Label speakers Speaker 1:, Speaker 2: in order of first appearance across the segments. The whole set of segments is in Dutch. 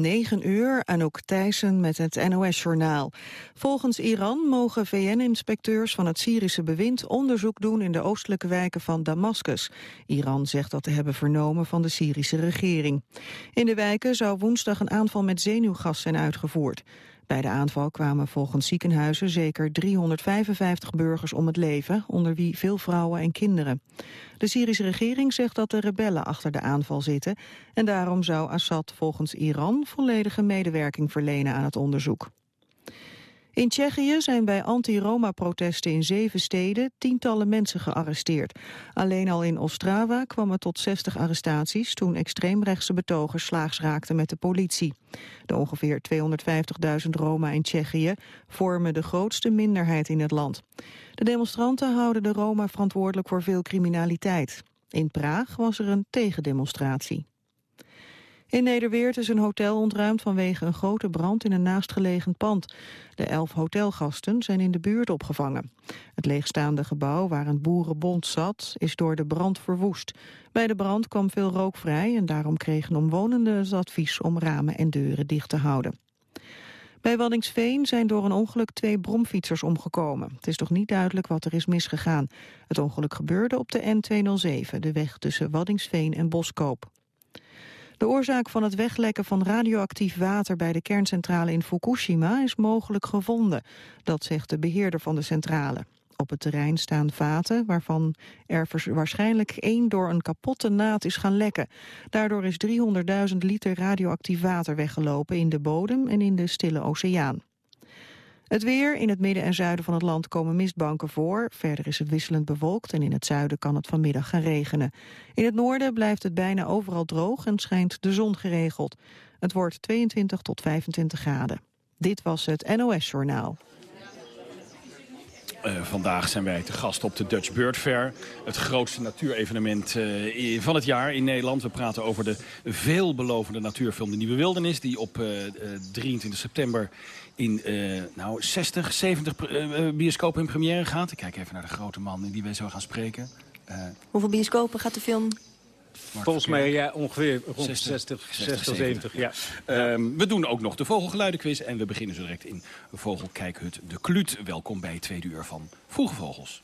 Speaker 1: 9 uur, Anouk Thijssen met het NOS-journaal. Volgens Iran mogen VN-inspecteurs van het Syrische bewind onderzoek doen in de oostelijke wijken van Damascus. Iran zegt dat te hebben vernomen van de Syrische regering. In de wijken zou woensdag een aanval met zenuwgas zijn uitgevoerd. Bij de aanval kwamen volgens ziekenhuizen zeker 355 burgers om het leven, onder wie veel vrouwen en kinderen. De Syrische regering zegt dat de rebellen achter de aanval zitten en daarom zou Assad volgens Iran volledige medewerking verlenen aan het onderzoek. In Tsjechië zijn bij anti-Roma-protesten in zeven steden tientallen mensen gearresteerd. Alleen al in Ostrava kwam het tot 60 arrestaties toen extreemrechtse betogers slaags raakten met de politie. De ongeveer 250.000 Roma in Tsjechië vormen de grootste minderheid in het land. De demonstranten houden de Roma verantwoordelijk voor veel criminaliteit. In Praag was er een tegendemonstratie. In Nederweert is een hotel ontruimd vanwege een grote brand in een naastgelegen pand. De elf hotelgasten zijn in de buurt opgevangen. Het leegstaande gebouw waar een boerenbond zat is door de brand verwoest. Bij de brand kwam veel rook vrij en daarom kregen omwonenden het advies om ramen en deuren dicht te houden. Bij Waddingsveen zijn door een ongeluk twee bromfietsers omgekomen. Het is nog niet duidelijk wat er is misgegaan. Het ongeluk gebeurde op de N207, de weg tussen Waddingsveen en Boskoop. De oorzaak van het weglekken van radioactief water bij de kerncentrale in Fukushima is mogelijk gevonden. Dat zegt de beheerder van de centrale. Op het terrein staan vaten waarvan er waarschijnlijk één door een kapotte naad is gaan lekken. Daardoor is 300.000 liter radioactief water weggelopen in de bodem en in de stille oceaan. Het weer. In het midden en zuiden van het land komen mistbanken voor. Verder is het wisselend bewolkt en in het zuiden kan het vanmiddag gaan regenen. In het noorden blijft het bijna overal droog en schijnt de zon geregeld. Het wordt 22 tot 25 graden. Dit was het NOS Journaal.
Speaker 2: Uh, vandaag zijn wij te gast op de Dutch Bird Fair. Het grootste natuurevenement uh, van het jaar in Nederland. We praten over de veelbelovende natuurfilm De Nieuwe Wildernis... die op uh, 23 september in nou, 60, 70 bioscopen in première gaat. Ik kijk even naar de grote man die wij zo gaan spreken.
Speaker 3: Hoeveel bioscopen gaat de film
Speaker 4: Volgens mij ja, ongeveer rond 60, 60, 70. ja.
Speaker 2: Um, we doen ook nog de vogelgeluidenquiz. En we beginnen zo direct in Vogelkijkhut de Kluut. Welkom bij het tweede uur van Vroege Vogels.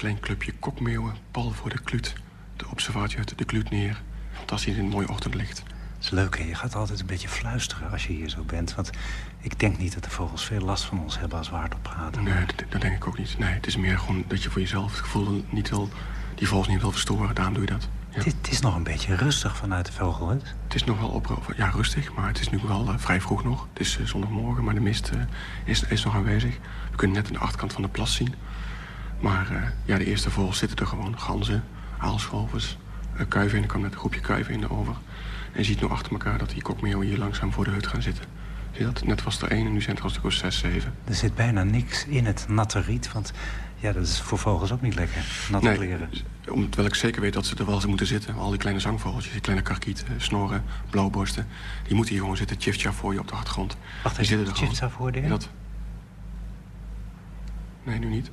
Speaker 5: Klein clubje kokmeeuwen, pal voor de kluut. De observatie uit de kluut neer. Fantastisch in een mooi ochtendlicht.
Speaker 6: Het is leuk, hè? Je gaat altijd een beetje fluisteren als je hier zo bent. Want ik denk niet dat de vogels veel last van ons hebben als we hardop praten.
Speaker 5: Nee, dat, dat, denk ik ook niet. Nee, het is meer gewoon dat je voor jezelf het gevoel niet wil... die vogels niet wil verstoren, daarom doe je dat.
Speaker 6: Ja. Het, is nog een beetje rustig vanuit de vogelhut.
Speaker 5: Het is nog wel op, ja, rustig, maar het is nu wel uh, vrij vroeg nog. Het is uh, zondagmorgen, maar de mist uh, is, is nog aanwezig. We kunnen net aan de achterkant van de plas zien. Maar uh, ja, de eerste vogels zitten er gewoon. Ganzen, aalscholvers, uh, kuiven. Er kwam net een groepje kuiven in de over. En je ziet nu achter elkaar dat die kokmeeuwen hier langzaam voor de hut gaan zitten. Zie je dat? Net was er één en nu zijn er al zes, zeven.
Speaker 6: Er zit bijna niks in het natte riet, want ja, dat is voor vogels ook niet lekker, natte nee, kleren.
Speaker 5: Omdat ik zeker weet dat ze er wel moeten zitten. Al die kleine zangvogeltjes, die kleine karkieten, snoren, blauwborsten... die moeten hier gewoon zitten, tjiftja voor je op de achtergrond.
Speaker 6: Wacht even, er gewoon. voor je?
Speaker 5: Dat... Nee, nu niet.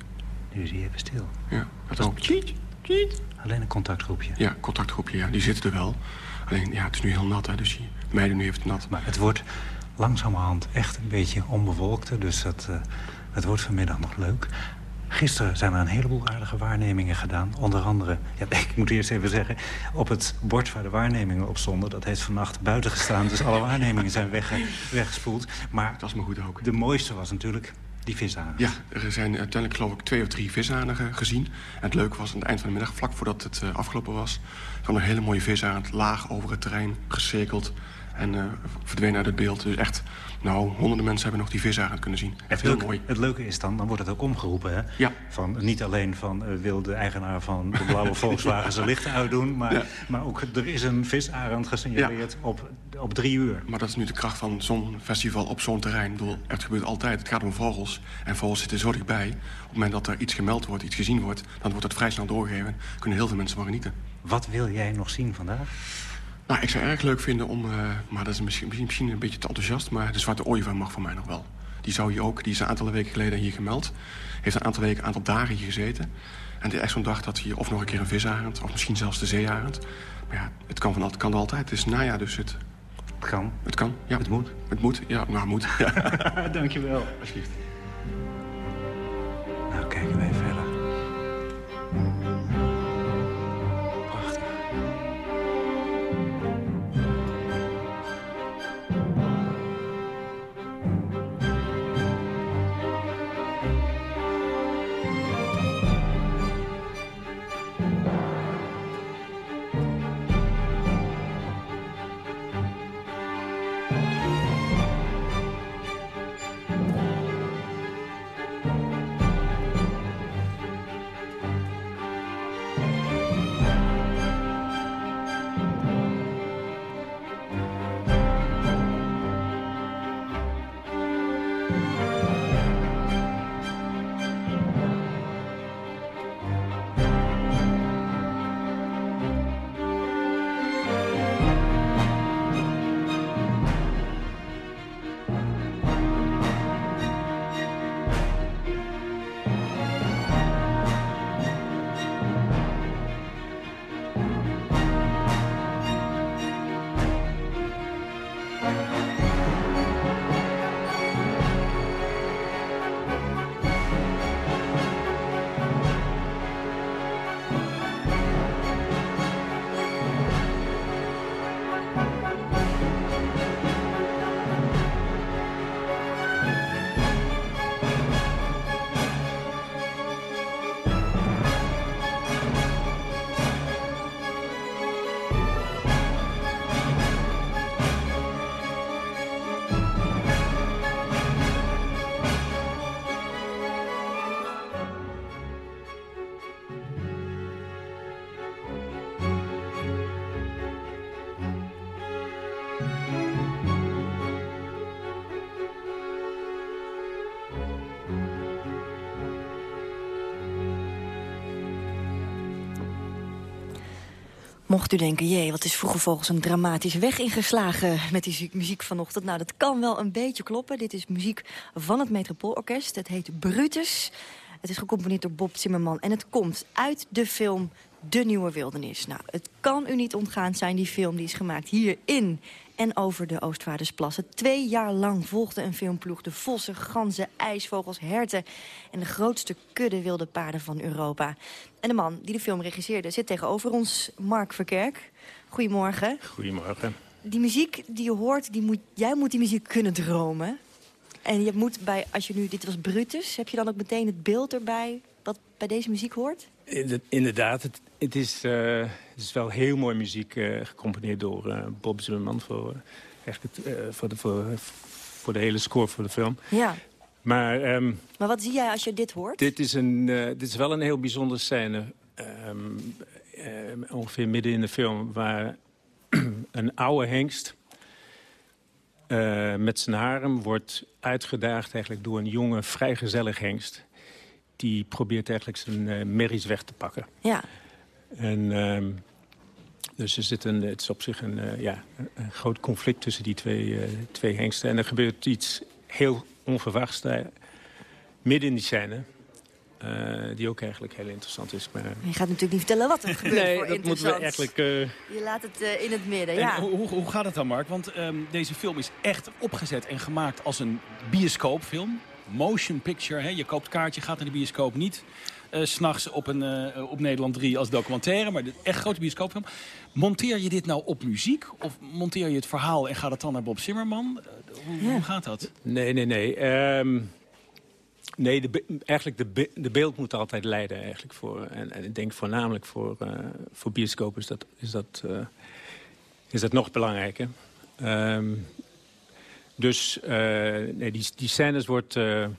Speaker 6: Nu is hij even stil.
Speaker 5: Ja, dat ook. Cheat, cheat.
Speaker 6: Alleen een contactgroepje?
Speaker 5: Ja, contactgroepje, ja. Die zitten er wel. Alleen, ja, het is nu heel nat, hè, dus die meiden nu heeft het nat.
Speaker 6: Maar het wordt langzamerhand echt een beetje onbewolkter. Dus dat, uh, het wordt vanmiddag nog leuk. Gisteren zijn er een heleboel aardige waarnemingen gedaan. Onder andere, ja, ik moet eerst even zeggen... op het bord waar de waarnemingen op stonden... dat heeft vannacht buiten gestaan. Dus alle waarnemingen zijn wegge weggespoeld. Maar
Speaker 5: dat is me goed ook.
Speaker 6: de mooiste was natuurlijk
Speaker 5: Ja, er zijn uiteindelijk geloof ik twee of drie vishanen gezien. En het leuke was aan het eind van de middag, vlak voordat het uh, afgelopen was... kwam een hele mooie vishaan laag over het terrein, gecirkeld. En uh, verdween uit het beeld. Dus echt, nou, honderden mensen hebben nog die visarend kunnen zien. Echt heel mooi.
Speaker 6: Het leuke is dan, dan wordt het ook omgeroepen, hè?
Speaker 5: Ja.
Speaker 6: Van, niet alleen van uh, wil de eigenaar van de blauwe Volkswagen zijn lichten uitdoen... maar, maar ook er is een visarend gesignaleerd op, op drie uur.
Speaker 5: Maar dat is nu de kracht van zo'n festival op zo'n terrein. Ik bedoel, het gebeurt altijd. Het gaat om vogels. En vogels zitten zo dichtbij. Op het moment dat er iets gemeld wordt, iets gezien wordt... dan wordt het vrij snel doorgegeven. Kunnen heel veel mensen van genieten.
Speaker 6: Wat wil jij nog zien vandaag?
Speaker 5: Nou, ik zou erg leuk vinden om, uh, maar dat is misschien, misschien een beetje te enthousiast... maar de zwarte ooievaar mag voor mij nog wel. Die zou hier ook, die is een aantal weken geleden hier gemeld. Heeft een aantal weken, een aantal dagen hier gezeten. En het is echt zo'n dag dat hier of nog een keer een visarend... of misschien zelfs de zeearend. Maar ja, het kan, van, het kan altijd. Het is najaar, dus het...
Speaker 6: Het kan.
Speaker 5: Het kan, ja.
Speaker 6: Het moet.
Speaker 5: Het moet, ja. Nou, moet.
Speaker 6: Dankjewel.
Speaker 5: Alsjeblieft.
Speaker 6: Nou, kijken wij verder.
Speaker 3: Mocht u denken, jee, wat is Vroege Vogels een dramatische weg ingeslagen met die muziek vanochtend. Nou, dat kan wel een beetje kloppen. Dit is muziek van het Metropoolorkest. Het heet Brutus. Het is gecomponeerd door Bob Zimmerman en het komt uit de film De Nieuwe Wildernis. Nou, het kan u niet ontgaan zijn, die film die is gemaakt hier in en over de Oostvaardersplassen. Twee jaar lang volgde een filmploeg de vossen, ganzen, ijsvogels, herten... en de grootste kudde wilde paarden van Europa. En de man die de film regisseerde zit tegenover ons, Mark Verkerk. Goedemorgen.
Speaker 4: Goedemorgen.
Speaker 3: Die muziek die je hoort, die moet, jij moet die muziek kunnen dromen. En je moet bij, als je nu, dit was Brutus, heb je dan ook meteen het beeld erbij wat bij deze muziek hoort?
Speaker 4: Inderdaad, het, het, is, uh, het is wel heel mooi muziek uh, gecomponeerd door uh, Bob Zimmerman voor, echt het, voor, de, voor, voor de hele score voor de film.
Speaker 3: Ja.
Speaker 4: Maar, um,
Speaker 3: maar wat zie jij als je dit hoort?
Speaker 4: Dit is, een, dit is wel een heel bijzondere scène. Um, ongeveer midden in de film waar een oude hengst met zijn harem wordt uitgedaagd eigenlijk door een jonge vrijgezellig hengst die probeert eigenlijk zijn uh, merries weg te pakken.
Speaker 3: Ja.
Speaker 4: En uh, dus er zit een, het is op zich een, uh, ja, een groot conflict tussen die twee, uh, twee hengsten. En er gebeurt iets heel onverwachts daar, midden in die scène. die ook eigenlijk heel interessant is. Maar...
Speaker 3: Je gaat natuurlijk niet vertellen wat er gebeurt
Speaker 4: nee,
Speaker 3: voor
Speaker 4: dat moeten we eigenlijk... Je
Speaker 3: laat het in het midden, ja.
Speaker 2: Hoe, hoe, hoe, gaat het dan, Mark? Want um, deze film is echt opgezet en gemaakt als een bioscoopfilm motion picture. Hè? Je koopt kaartje, gaat naar de bioscoop niet. Uh, S'nachts op, een, uh, op Nederland 3 als documentaire. Maar de echt grote bioscoopfilm. Monteer je dit nou op muziek? Of monteer je het verhaal en gaat het dan naar Bob Zimmerman? Uh, hoe, ja. hoe, gaat dat?
Speaker 4: Nee, nee, nee. Um, nee, de, eigenlijk de, de beeld moet altijd leiden. Eigenlijk voor, en, en ik denk voornamelijk voor, voor bioscopen is dat, is dat, is dat nog belangrijker. Ehm, dus nee, die, die scènes wordt...
Speaker 3: je,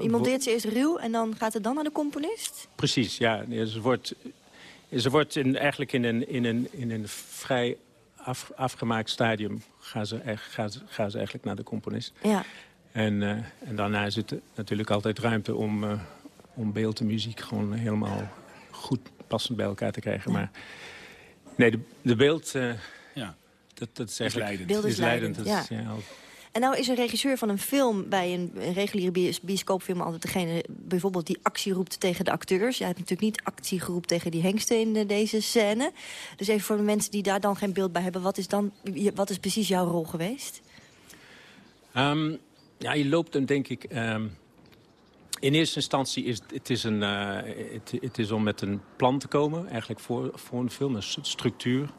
Speaker 3: je monteert ze eerst ruw en dan gaat het dan naar de componist?
Speaker 4: Precies, ja. Ze wordt, ze wordt in, eigenlijk in een, in een, in een vrij af, afgemaakt stadium gaan ze, gaan, ze, gaan ze eigenlijk naar de componist.
Speaker 3: Ja.
Speaker 4: En, uh, en daarna is het natuurlijk altijd ruimte om, uh, om beeld en muziek gewoon helemaal goed passend bij elkaar te krijgen. Maar nee, de, de beeld, uh, ja. Dat, dat is eigenlijk
Speaker 3: leidend. Beeld is, leidend. Ja. En nou is een regisseur van een film bij een, een reguliere bioscoopfilm altijd degene bijvoorbeeld die actie roept tegen de acteurs. Jij hebt natuurlijk niet actie geroepen tegen die hengsten in deze scène. Dus even voor de mensen die daar dan geen beeld bij hebben, wat is dan wat is precies jouw rol geweest?
Speaker 4: Um, ja, je loopt hem denk ik... Um, in eerste instantie is het, is een, uh, het, het, is om met een plan te komen, eigenlijk voor, voor een film, een structuur.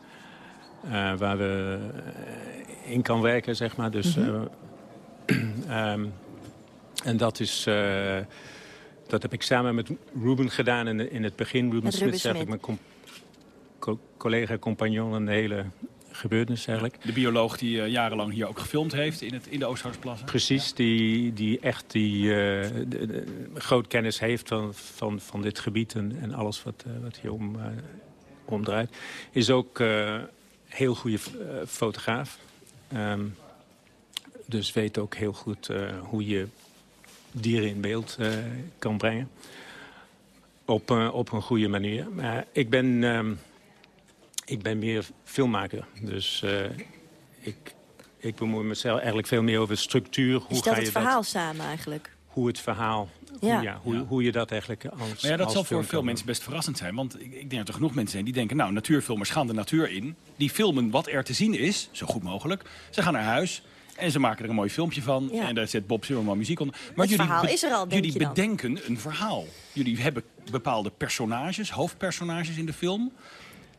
Speaker 4: Uh, waar we uh, in kan werken, zeg maar. Dus, mm -hmm. um, en dat is... dat heb ik samen met Ruben gedaan in, in het begin. Ruben Smit is eigenlijk mijn collega, compagnon... een hele gebeurtenis eigenlijk.
Speaker 2: De bioloog die uh, jarenlang hier ook gefilmd heeft in, het, in de Oosthuisplassen.
Speaker 4: Precies, die, die echt die, uh, groot kennis heeft van, van, van dit gebied en, en alles wat, uh, wat hier om, om draait. Is ook heel goede fotograaf. Um, dus weet ook heel goed hoe je dieren in beeld kan brengen. Op, op een goede manier. Maar ik ben... Um, ik ben meer filmmaker. Dus ik, ik bemoei mezelf eigenlijk veel meer over structuur.
Speaker 3: Hoe je stelt ga je het verhaal samen eigenlijk?
Speaker 4: Hoe het verhaal, ja. Hoe, ja, hoe, ja. hoe je dat eigenlijk als
Speaker 2: Maar ja, dat zal voor veel mensen best verrassend zijn. Want ik, ik denk dat er genoeg mensen zijn die denken... nou, natuurfilmers gaan de natuur in. Die filmen wat er te zien is, zo goed mogelijk. Ze gaan naar huis... En ze maken er een mooi filmpje van. Ja. En daar zet Bob Zimmerman muziek onder.
Speaker 3: Maar het jullie, verhaal is er al, denk
Speaker 2: Jullie bedenken een verhaal. Jullie hebben bepaalde personages, hoofdpersonages in de film.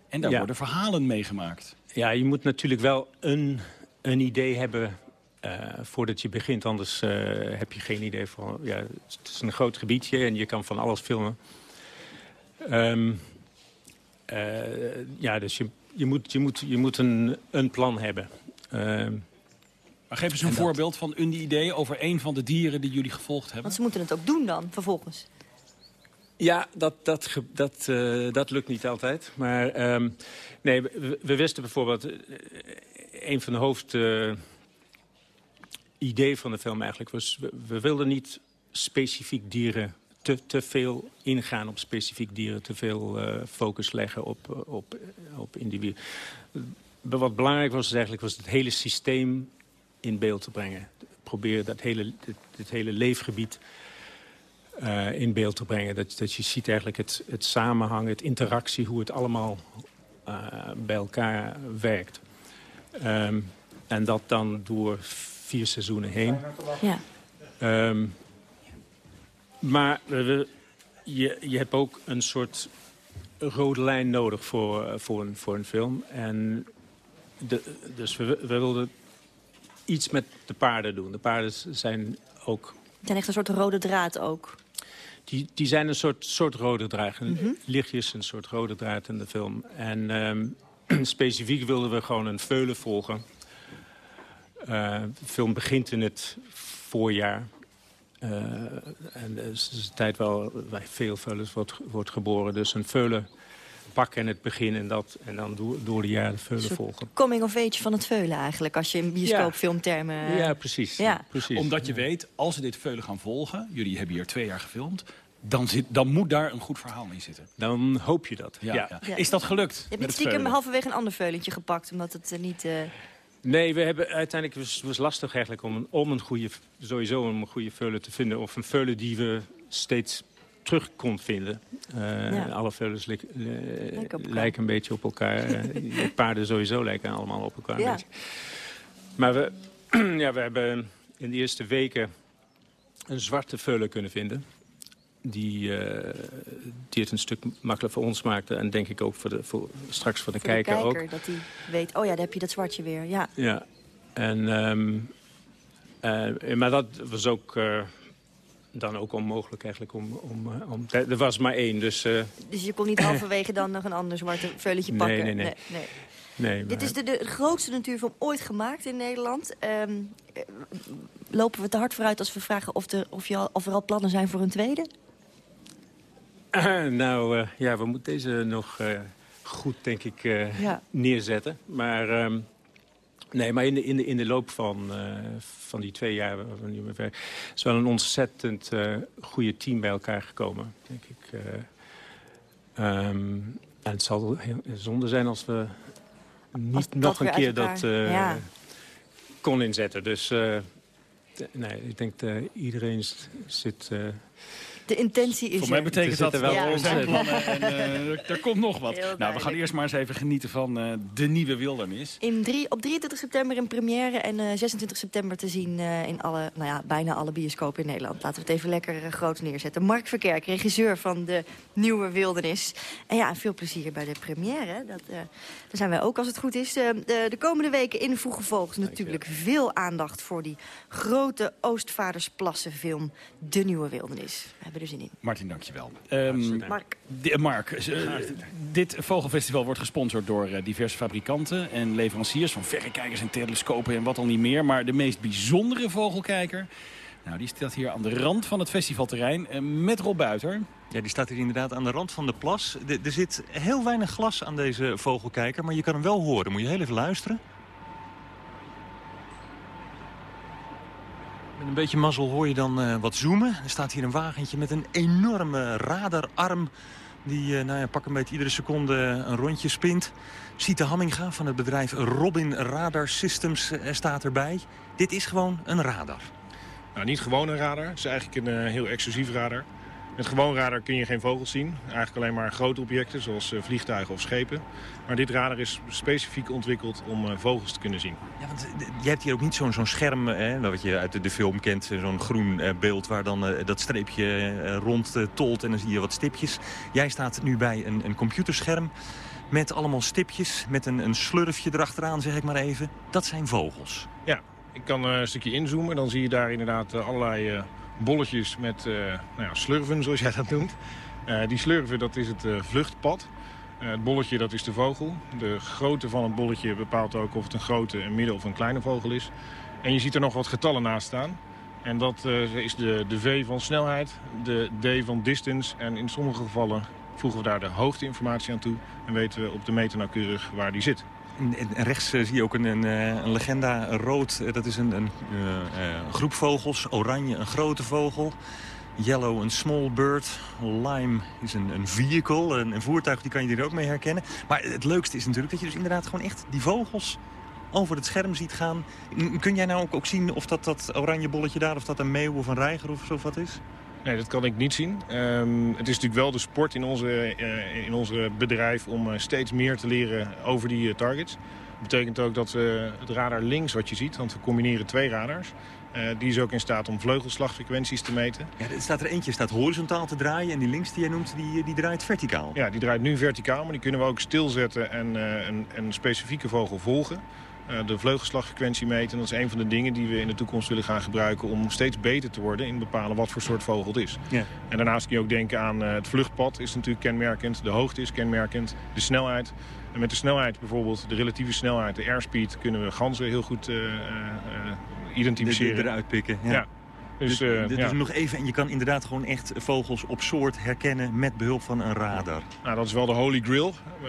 Speaker 2: En daar worden verhalen meegemaakt.
Speaker 4: Ja, je moet natuurlijk wel een, een idee hebben uh, voordat je begint. Anders uh, heb je geen idee van... Ja, het is een groot gebiedje en je kan van alles filmen. Um, uh, ja, dus je, je, moet, je, moet, je moet een, een plan hebben. Um,
Speaker 2: maar geef eens een voorbeeld van een idee over een van de dieren die jullie gevolgd hebben.
Speaker 3: Want ze moeten het ook doen dan, vervolgens.
Speaker 4: Ja, dat, dat, dat, uh, dat lukt niet altijd. Maar um, nee, we, we, wisten bijvoorbeeld... Uh, een van de hoofd... Uh, idee van de film eigenlijk was... We, wilden niet specifiek dieren... Te, te veel ingaan op specifiek dieren. Te veel focus leggen op, op, op individuen. Wat belangrijk was, eigenlijk was het hele systeem in beeld te brengen. Proberen dat hele, dit, hele leefgebied in beeld te brengen. Dat, dat je ziet eigenlijk het, het samenhang, het interactie, hoe het allemaal bij elkaar werkt. Um, en dat dan door vier seizoenen heen. Ja. Um, maar we, je, je hebt ook een soort rode lijn nodig voor, voor, een, voor een film. En de, dus we, we wilden iets met de paarden doen. De paarden zijn ook...
Speaker 3: Zijn echt een soort rode draad ook.
Speaker 4: Die, die zijn een soort, soort rode draad. Mm -hmm. Lichtjes een soort rode draad in de film. En um, specifiek wilden we gewoon een veulen volgen. Uh, de film begint in het voorjaar. Uh, en het is een tijd waar, waar veel veulens wordt, wordt geboren. Dus een veulen pakken in het begin en, dat, en dan door, door de jaren veulen volgen.
Speaker 3: coming of age van het veulen eigenlijk, als je in bioscoopfilmtermen...
Speaker 4: Ja. ja, precies. Ja. precies.
Speaker 2: Omdat je weet, als ze dit veulen gaan volgen... jullie hebben hier twee jaar gefilmd... Dan, zit, dan moet daar een goed verhaal in zitten.
Speaker 4: Dan hoop je dat, ja.
Speaker 2: ja. Is dat gelukt?
Speaker 3: Je hebt stiekem halverwege een ander veulentje gepakt... omdat het uh, niet... Uh...
Speaker 4: Nee, we hebben uiteindelijk was, was lastig eigenlijk om een, om een goede, sowieso een goede veulen te vinden. Of een veulen die we steeds terug kon vinden. Uh, ja. Alle veulens li lijken een beetje op elkaar. uh, paarden sowieso lijken allemaal op elkaar. Ja. Maar we, ja, we hebben in de eerste weken een zwarte veulen kunnen vinden. Die, uh, die het een stuk makkelijker voor ons maakte. En denk ik ook voor de, voor, straks voor de,
Speaker 3: voor
Speaker 4: kijker,
Speaker 3: de kijker
Speaker 4: ook.
Speaker 3: Dat hij weet, oh ja, daar heb je dat zwartje weer. Ja,
Speaker 4: ja. En, um, maar dat was ook dan ook onmogelijk eigenlijk om... om, eh, om er was maar één, dus...
Speaker 3: Dus je kon niet halverwege dan nog een ander zwarte veuletje pakken?
Speaker 4: Nee, nee, nee. nee, Nee,
Speaker 3: Dit is de, de grootste natuurfilm ooit gemaakt in Nederland. Ehm, eh, lopen we te hard vooruit als we vragen of, er, of, je al, of er al plannen zijn voor een tweede?
Speaker 4: nou, uh, ja, we moeten deze nog uh, goed, denk ik, uh, ja. neerzetten. Maar, um, nee, maar in de, in de, in de loop van, van die twee jaar... waar we nu mee werken, is wel een ontzettend goede team bij elkaar gekomen, denk ik. Um, en het zal heel zonde zijn als we niet nog een keer dat ja. kon inzetten. Dus nee, ik denk dat iedereen zit
Speaker 3: de intentie is
Speaker 2: Voor mij betekent dat
Speaker 4: wel
Speaker 2: ja. zijn plannen en uh, er komt nog wat. nou, we gaan eerst maar eens even genieten van uh, de nieuwe wildernis.
Speaker 3: In drie, op 23 september in première en uh, 26 september te zien in alle, nou ja, bijna alle bioscopen in Nederland. Laten we het even lekker groot neerzetten. Mark Verkerk, regisseur van de nieuwe wildernis. En ja, veel plezier bij de première. Dat, daar zijn wij ook als het goed is. de, de komende weken in Vroege Vogels natuurlijk veel aandacht voor die grote Oostvaardersplassen De Nieuwe Wildernis. We hebben er zin in.
Speaker 2: Martin, dankjewel. Um, Mark. Mark, uh, dit vogelfestival wordt gesponsord door uh, diverse fabrikanten en leveranciers van verrekijkers en telescopen en wat al niet meer. Maar de meest bijzondere vogelkijker, nou, die staat hier aan de rand van het festivalterrein uh, met Rob Buiter.
Speaker 7: Ja, die staat hier inderdaad aan de rand van de plas. De, er zit heel weinig glas aan deze vogelkijker, maar je kan hem wel horen. Moet je heel even luisteren. Met een beetje mazzel hoor je dan uh, wat zoomen. Er staat hier een wagentje met een enorme radararm... die uh, nou ja, pak een beetje iedere seconde een rondje spint. Siete Hamminga van het bedrijf Robin Radar Systems uh, staat erbij. Dit is gewoon een radar.
Speaker 8: Nou, niet gewoon een radar. Het is eigenlijk een heel exclusief radar. Met gewoon radar kun je geen vogels zien. Eigenlijk alleen maar grote objecten zoals eh, vliegtuigen of schepen. Maar dit radar is specifiek ontwikkeld om eh, vogels te kunnen zien.
Speaker 7: Ja, want eh, je hebt hier ook niet zo'n scherm, hè, wat je uit de, film kent. Zo'n groen beeld waar dan dat streepje rond tolt en dan zie je wat stipjes. Jij staat nu bij een, een computerscherm met allemaal stipjes, met een, een slurfje erachteraan, zeg ik maar even. Dat zijn vogels.
Speaker 8: Ja, ik kan een stukje inzoomen. Dan zie je daar inderdaad allerlei bolletjes met uh, nou ja, slurven, zoals jij dat noemt. Uh, die slurven, dat is het uh, vluchtpad. het bolletje, dat is de vogel. De grootte van het bolletje bepaalt ook of het een grote, een midden of een kleine vogel is. En je ziet er nog wat getallen naast staan. En dat is de, de V van snelheid, de D van distance. En in sommige gevallen voegen we daar de hoogteinformatie aan toe. En weten we op de meter nauwkeurig waar die zit.
Speaker 7: Rechts eh, zie je ook een, een, eh, legenda, rood. Eh, dat is een, een groep vogels. Oranje, een grote vogel. Yellow, een small bird. Lime is een, een vehicle, een, een voertuig, die kan je er ook mee herkennen. Maar het leukste is natuurlijk dat je dus inderdaad gewoon echt die vogels over het scherm ziet gaan. Kun jij nou ook, ook zien of dat, dat oranje bolletje daar, of dat een meeuw of een reiger of zo wat is?
Speaker 8: Nee, dat kan ik niet zien. Um, het is natuurlijk wel de sport in onze, uh, in onze bedrijf om uh, steeds meer te leren over die uh, targets. Dat betekent ook dat we het radar links wat je ziet, want we combineren twee radars. die is ook in staat om vleugelslagfrequenties te meten.
Speaker 7: Ja, er staat er eentje staat horizontaal te draaien en die links die jij noemt, die, die draait verticaal.
Speaker 8: Ja, die draait nu verticaal, maar die kunnen we ook stilzetten en een, een specifieke vogel volgen. Eh, de vleugelslagfrequentie meten. Dat is een van de dingen die we in de toekomst willen gaan gebruiken... om steeds beter te worden in bepalen wat voor soort vogel het is. Ja. En daarnaast kun je ook denken aan uh, het vluchtpad is natuurlijk kenmerkend. De hoogte is kenmerkend. De snelheid. En met de snelheid bijvoorbeeld, de relatieve snelheid, de airspeed... kunnen we ganzen heel goed uh, identificeren.
Speaker 7: De, eruit pikken. ja. Dus, dus, uh, dus nog even, en je kan inderdaad gewoon echt vogels op soort herkennen met behulp van een radar.
Speaker 8: Nou, dat is wel de holy grail. Uh,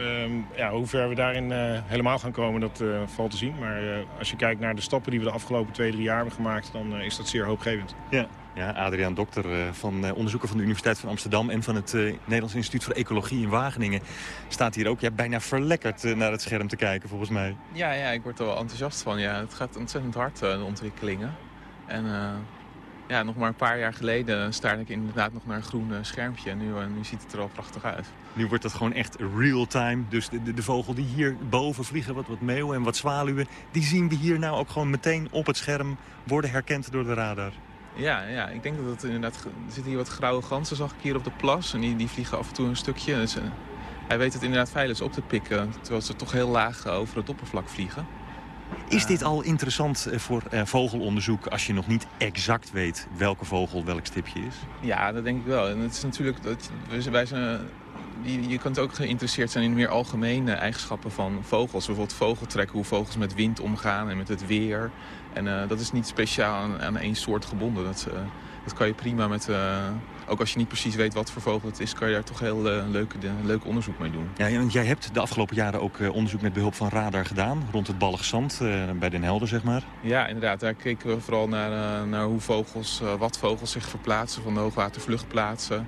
Speaker 8: ja, hoe ver we daarin uh, helemaal gaan komen, dat uh, valt te zien. Maar als je kijkt naar de stappen die we de afgelopen twee, drie jaar hebben gemaakt, dan is dat zeer hoopgevend.
Speaker 7: Ja. Ja, Adriaan Dokter, van onderzoeker van de Universiteit van Amsterdam... en van het Nederlands Instituut voor Ecologie in Wageningen... staat hier ook ja, bijna verlekkerd naar het scherm te kijken, volgens mij.
Speaker 9: Ja, ja, ik word er wel enthousiast van. Ja. Het gaat ontzettend hard, de ontwikkelingen. En ja, nog maar een paar jaar geleden staarde ik inderdaad nog naar een groen schermpje. En nu, eh, nu ziet het er al prachtig uit.
Speaker 7: Nu wordt dat gewoon echt real-time. Dus de, de, de, vogel die hier boven vliegen, wat, wat meeuwen en wat zwaluwen... die zien we hier nou ook gewoon meteen op het scherm worden herkend door de radar.
Speaker 9: Ja, ja ik denk dat het inderdaad... Er zitten hier wat grauwe ganzen, zag ik hier op de plas. En die, die vliegen af en toe een stukje. Dus, uh, hij weet het inderdaad veilig op te pikken. Terwijl ze toch heel laag over het oppervlak vliegen.
Speaker 7: Is dit al interessant eh, voor uh, vogelonderzoek als je nog niet exact weet welke vogel welk stipje is?
Speaker 9: Ja, dat denk ik wel. En het is natuurlijk, dat, wij zijn je, je kunt ook geïnteresseerd zijn in meer algemene eigenschappen van vogels. Bijvoorbeeld vogeltrekken, hoe vogels met wind omgaan en met het weer. En uh, dat is niet speciaal aan, één soort gebonden. Dat, dat kan je prima met... ook als je niet precies weet wat voor vogel het is... kan je daar toch heel leuk, leuk onderzoek mee doen.
Speaker 7: Ja, want jij hebt de afgelopen jaren ook onderzoek met behulp van radar gedaan... rond het Balligzand, bij Den Helder, zeg maar.
Speaker 9: Ja, inderdaad. Daar keken we vooral naar, naar hoe vogels, wat vogels zich verplaatsen... van de hoogwatervluchtplaatsen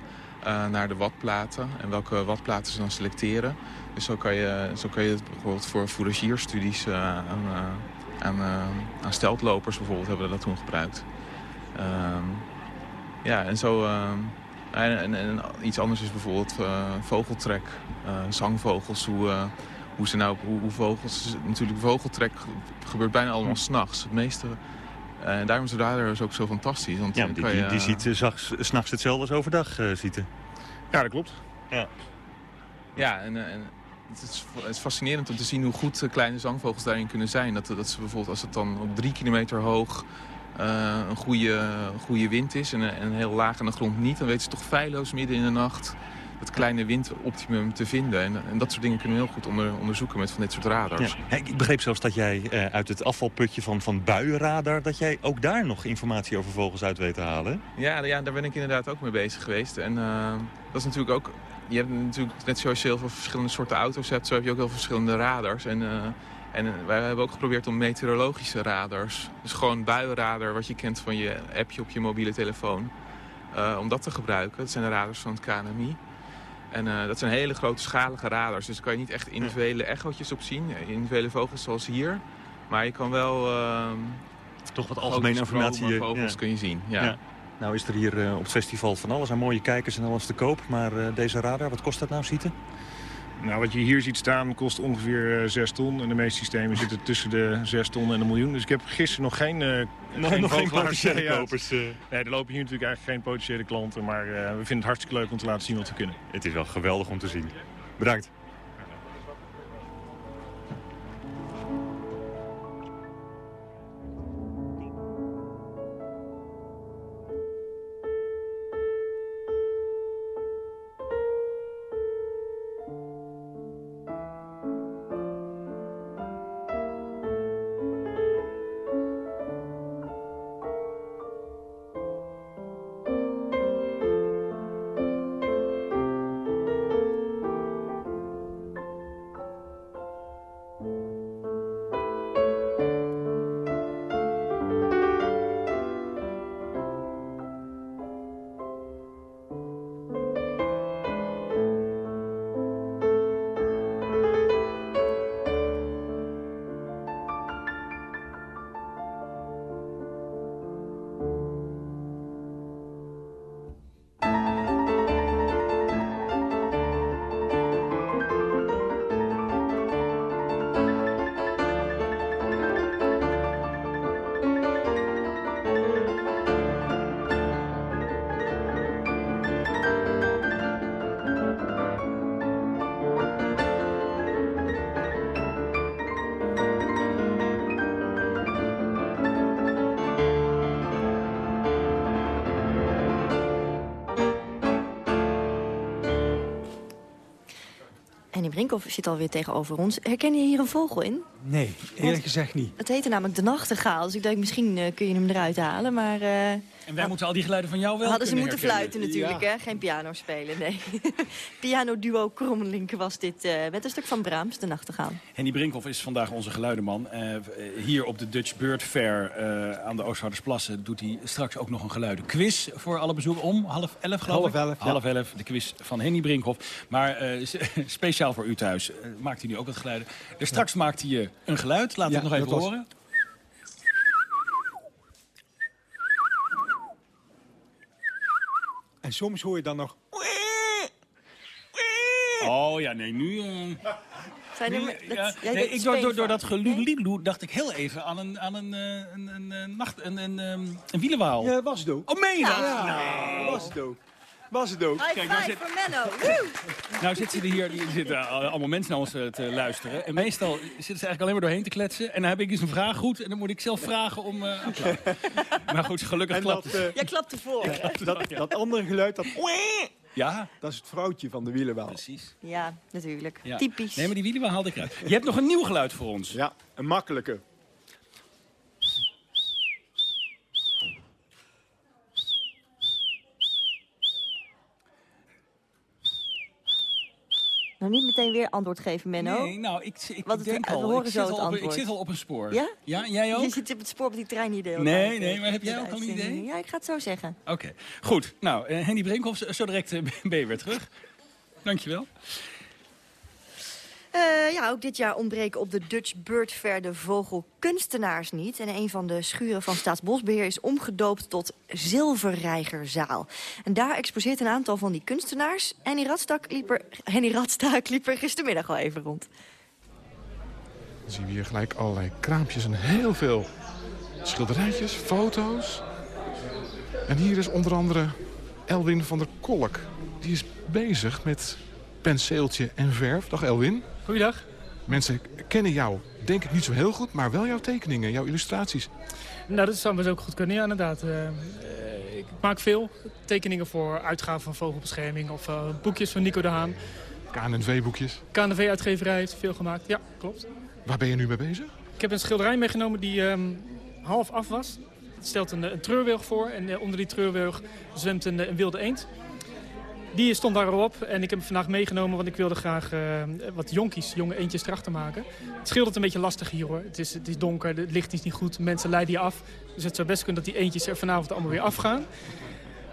Speaker 9: naar de watplaten en welke watplaten ze dan selecteren. Dus zo kan je, zo kan je bijvoorbeeld voor fouragierstudies aan, aan, aan, steltlopers bijvoorbeeld hebben we dat toen gebruikt. Ehm, ja, en zo... En, en, en, iets anders is bijvoorbeeld vogeltrek, zangvogels, hoe, hoe ze nou, hoe, hoe, vogels, natuurlijk vogeltrek gebeurt bijna allemaal hm. s'nachts. Het meeste en daarom is de radar dus ook zo fantastisch. Want
Speaker 7: ja, die, die, die, ziet uh, s'nachts hetzelfde als overdag uh, ziet.
Speaker 8: Ja, dat klopt.
Speaker 9: Ja, ja en, en het, is, het, is, fascinerend om te zien hoe goed kleine zangvogels daarin kunnen zijn. Dat, dat ze bijvoorbeeld als het dan op drie kilometer hoog uh, een goede, goede wind is en, en heel laag aan de grond niet... dan weten ze toch feilloos midden in de nacht het kleine windoptimum te vinden. En, en, dat soort dingen kunnen we heel goed onder, onderzoeken met van dit soort radars.
Speaker 7: Ja. Ik begreep zelfs dat jij uh, uit het afvalputje van, van buienradar... dat jij ook daar nog informatie over vogels uit weet te halen.
Speaker 9: Ja, ja daar ben ik inderdaad ook mee bezig geweest. En uh, dat is natuurlijk ook... Je hebt natuurlijk, net zoals je heel veel verschillende soorten auto's hebt... zo heb je ook heel veel verschillende radars. En, uh, en wij hebben ook geprobeerd om meteorologische radars... dus gewoon buienradar, wat je kent van je appje op je mobiele telefoon... om dat te gebruiken. Dat zijn de radars van het KNMI. En uh, dat zijn hele grote schalige radars. Dus daar kan je niet echt individuele echootjes op zien. Individuele vogels zoals hier. Maar je kan wel... Uh,
Speaker 7: Toch wat algemene informatie.
Speaker 9: vogels ja. kun je zien, ja. ja.
Speaker 7: Nou is er hier op het festival van alles aan mooie kijkers en alles te koop. Maar deze radar, wat kost dat nou, Sieten?
Speaker 8: Nou, wat je hier ziet staan kost ongeveer uh, 6 ton. En de meeste systemen zitten tussen de 6 ton en een miljoen. Dus ik heb gisteren nog geen, uh,
Speaker 7: nog geen, nog geen potentiële kopers. Uh.
Speaker 8: Nee, er lopen hier natuurlijk eigenlijk geen potentiële klanten. Maar we vinden het hartstikke leuk om te laten zien wat we kunnen.
Speaker 7: Het is wel geweldig om te zien. Bedankt.
Speaker 3: Brinkhoff zit alweer tegenover ons. Herken je hier een vogel in?
Speaker 10: Nee, eerlijk gezegd niet.
Speaker 3: Het heette namelijk de nachtegaal, dus ik dacht misschien uh, kun je hem eruit halen, maar...
Speaker 2: En wij moeten al die geluiden van jou wel
Speaker 3: Hadden ze moeten
Speaker 2: herkennen.
Speaker 3: fluiten natuurlijk, hè? Geen piano spelen, nee. Piano-duo Krommelink was dit, uh, met een stuk van Brahms, de nachtegaal.
Speaker 2: Henny Brinkhoff is vandaag onze geluidenman. hier op de Dutch Bird Fair aan de Oosthoudersplassen doet hij straks ook nog een geluidenquiz voor alle bezoekers. Om half elf, geloof
Speaker 10: half elf,
Speaker 2: ik? Half elf, de quiz van Henny Brinkhoff. Maar speciaal voor u thuis maakt hij nu ook wat geluiden. Dus straks ja. maakt hij je een geluid. Laat ja, het nog even horen.
Speaker 10: Soms hoor je dan nog...
Speaker 2: Oh ja, nee, nu... Uh...
Speaker 3: Zijn er, dat, ja,
Speaker 2: nee, ik, door, door, door dat gelulu dacht ik heel even aan een, aan een, een, een, een, nacht, een, een, een, een wielenwaal.
Speaker 10: Ja, was het ook.
Speaker 2: Oh, meen je dat?
Speaker 10: Ja,
Speaker 2: nee.
Speaker 10: was het ook. Was het ook.
Speaker 3: High Kijk, nou zit,
Speaker 2: nou zitten hier hier zitten allemaal mensen naar ons te luisteren. En meestal zitten ze eigenlijk alleen maar doorheen te kletsen. En dan heb ik eens een vraag goed. En dan moet ik zelf vragen om uh, Maar goed, gelukkig klapt het.
Speaker 3: Uh, Jij klapt ervoor.
Speaker 10: Ja, dat, dat, dat, andere geluid, dat... Ja, dat is het vrouwtje van de wielenwaal.
Speaker 2: Precies.
Speaker 3: Ja, natuurlijk.
Speaker 2: Ja.
Speaker 3: Typisch.
Speaker 2: Nee, maar die wielen haalde ik eruit. Je hebt nog een nieuw geluid voor ons.
Speaker 10: Ja, een makkelijke.
Speaker 3: Nou, niet meteen weer antwoord geven, Menno.
Speaker 2: Nee, nou, ik, ik
Speaker 3: Want
Speaker 2: denk al,
Speaker 3: horen
Speaker 2: ik zit, al op, ik
Speaker 3: antwoord.
Speaker 2: zit al op een spoor.
Speaker 3: Ja?
Speaker 2: Ja, jij ook?
Speaker 3: Je zit op het spoor op die trein die deel.
Speaker 2: Nee, nee, maar heb jij ook al een idee?
Speaker 3: Ja, ik ga het zo zeggen.
Speaker 2: Oké, goed. Nou, eh, Henny Brinkhoff, zo direct eh, ben je weer terug. Dankjewel.
Speaker 3: Eh, ja, ook dit jaar ontbreken op de Dutch Bird Fair de vogelkunstenaars niet. En een van de schuren van Staatsbosbeheer is omgedoopt tot Zilverreigerzaal. En daar exposeert een aantal van die kunstenaars. Henny Radstak liep er, Henny Radstaak liep er gistermiddag al even rond.
Speaker 11: Dan zien we hier gelijk allerlei kraampjes en heel veel schilderijtjes, foto's. En hier is onder andere Elwin van der Kolk. Die is bezig met penseeltje en verf. Dag Elwin.
Speaker 12: Goeiedag.
Speaker 11: Mensen kennen jou, denk ik niet zo heel goed, maar wel jouw tekeningen, jouw illustraties.
Speaker 12: Nou, dat zou best ook goed kunnen, ja, inderdaad. Eh, eh, ik maak veel tekeningen voor uitgaven van vogelbescherming... of eh, boekjes van Nico de Haan.
Speaker 11: KNV-boekjes.
Speaker 12: KNV-uitgeverij heeft veel gemaakt, ja, klopt.
Speaker 11: Waar ben je nu mee bezig?
Speaker 12: Ik heb een schilderij meegenomen die ehm, half af was. Het stelt een, een treurwilg voor en onder die treurwilg zwemt een, een wilde eend. Die stond daarop en ik heb hem vandaag meegenomen... want ik wilde graag eh, wat jonkies, jonge eendjes erachter maken. Het schildert een beetje lastig hier hoor. Het is, het is donker, het licht is niet goed, mensen leiden je af. Dus het zou best kunnen dat die eendjes er vanavond allemaal weer afgaan.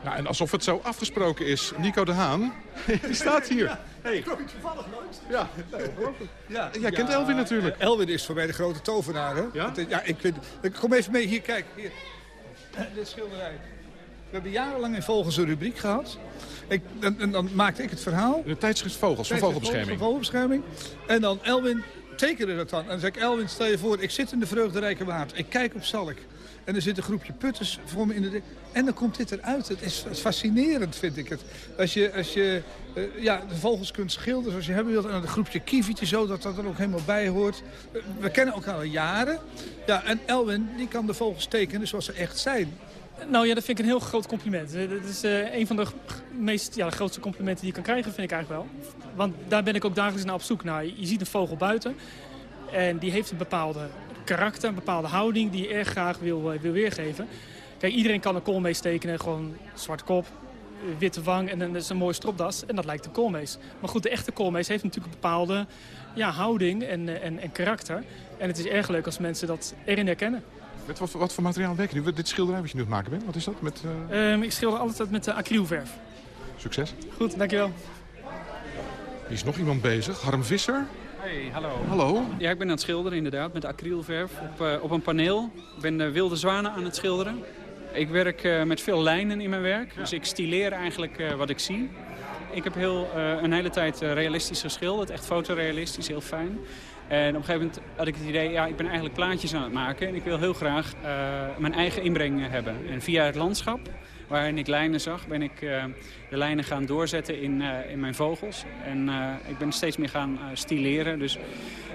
Speaker 11: Nou, en alsof het zo afgesproken is, Nico de Haan, die staat hier.
Speaker 13: Hey. Kom je toevallig nooit? Ja, ja.
Speaker 11: Jij kent Elwin natuurlijk.
Speaker 13: Elwin is voor mij de grote tovenaar, hè? Ja? ja ik, vind, ik kom even mee. Hier, kijk. Hier. Dit schilderij. We hebben jarenlang in Vogels een rubriek gehad. Ik, en, en dan maakte ik het verhaal.
Speaker 11: De tijdschrift Vogels, van Vogelbescherming.
Speaker 13: Van Vogelbescherming. En dan Elwin tekende dat dan. En dan zeg ik, Elwin, stel je voor, ik zit in de Vreugderijke Waard. Ik kijk op Zalk. En er zit een groepje putters voor me in de... En dan komt dit eruit. Het is fascinerend, vind ik het. Als je, als je uh, ja, de vogels kunt schilderen zoals je hebben wilt... en een groepje kievietjes zo, dat dat er ook helemaal bij hoort. We kennen elkaar al jaren. Ja, en Elwin, die kan de vogels tekenen zoals ze echt zijn.
Speaker 12: Nou ja, dat vind ik een heel groot compliment. Eh, Dat is uh, een van de meest, ja, grootste complimenten die je kan krijgen, vind ik eigenlijk wel. Want daar ben ik ook dagelijks naar op zoek naar. Je ziet een vogel buiten en die heeft een bepaalde karakter, een bepaalde houding die je erg graag wil, wil weergeven. Kijk, iedereen kan een koolmees tekenen, gewoon zwarte kop, witte wang en dan is een mooie stropdas. En dat lijkt een koolmees. Maar goed, de echte koolmees heeft natuurlijk een bepaalde ja, houding en, en, en karakter. En het is erg leuk als mensen dat erin herkennen.
Speaker 11: Met wat, wat, voor materiaal werk je nu? Dit schilderij wat je nu aan het maken bent, wat is dat? Met, uh...
Speaker 12: um, ik schilder altijd met uh, acrylverf.
Speaker 11: Succes.
Speaker 12: Goed, dankjewel.
Speaker 11: Er is nog iemand bezig, Harm Visser.
Speaker 14: Hey, hallo.
Speaker 11: Hallo.
Speaker 14: Ja, ik ben aan het schilderen inderdaad, met acrylverf op, uh, op een paneel. Ik ben uh, wilde zwanen aan het schilderen. Ik werk uh, met veel lijnen in mijn werk, ja. dus ik stileer eigenlijk wat ik zie. Ik heb heel, een hele tijd realistisch geschilderd, echt fotorealistisch, heel fijn. En op een gegeven moment had ik het idee, ja, ik ben eigenlijk plaatjes aan het maken. En ik wil heel graag uh, mijn eigen inbreng hebben. En via het landschap, waarin ik lijnen zag, ben ik uh, de lijnen gaan doorzetten in, uh, in mijn vogels. En ik ben steeds meer gaan stileren. Dus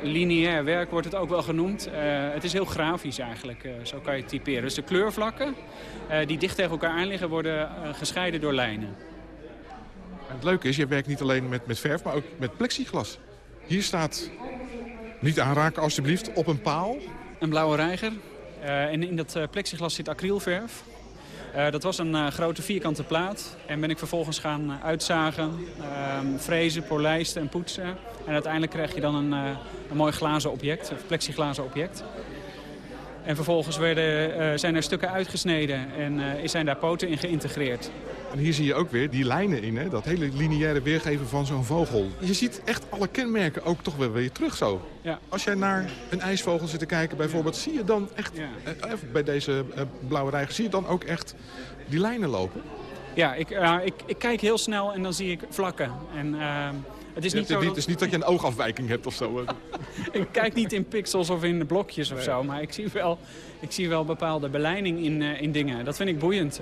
Speaker 14: lineair werk wordt het ook wel genoemd. het is heel grafisch eigenlijk, zo kan je het typeren. Dus de kleurvlakken die dicht tegen elkaar aan liggen, worden gescheiden door lijnen.
Speaker 11: En het leuke is, je werkt niet alleen met, met verf, maar ook met plexiglas. Hier staat niet aanraken alsjeblieft, op een paal.
Speaker 14: Een blauwe reiger. Uh, en in dat uh, plexiglas zit acrylverf. Uh, dat was een grote vierkante plaat. En ben ik vervolgens gaan uitzagen, ehm, frezen, polijsten en poetsen. En uiteindelijk krijg je dan een, een mooi glazen object, een plexiglazen object. En vervolgens werden, zijn er stukken uitgesneden en zijn daar poten in geïntegreerd.
Speaker 11: En hier zie je ook weer die lijnen in, hè? dat hele lineaire weergeven van zo'n vogel. Je ziet echt alle kenmerken ook toch wel weer terug zo.
Speaker 14: Ja.
Speaker 11: Als jij naar een ijsvogel zit te kijken bijvoorbeeld, zie je dan echt, ja. eh, bij deze eh, blauwe reiger, zie je dan ook echt die lijnen lopen?
Speaker 14: Ja, ik, uh, ik, ik kijk heel snel en dan zie ik vlakken. En, uh, het is niet,
Speaker 11: het,
Speaker 14: zo
Speaker 11: het
Speaker 14: dat...
Speaker 11: is niet dat je een oogafwijking hebt of zo.
Speaker 14: ik kijk niet in pixels of in blokjes of nee. zo, maar ik zie wel, ik zie wel bepaalde beleiding in, uh, in dingen. Dat vind ik boeiend.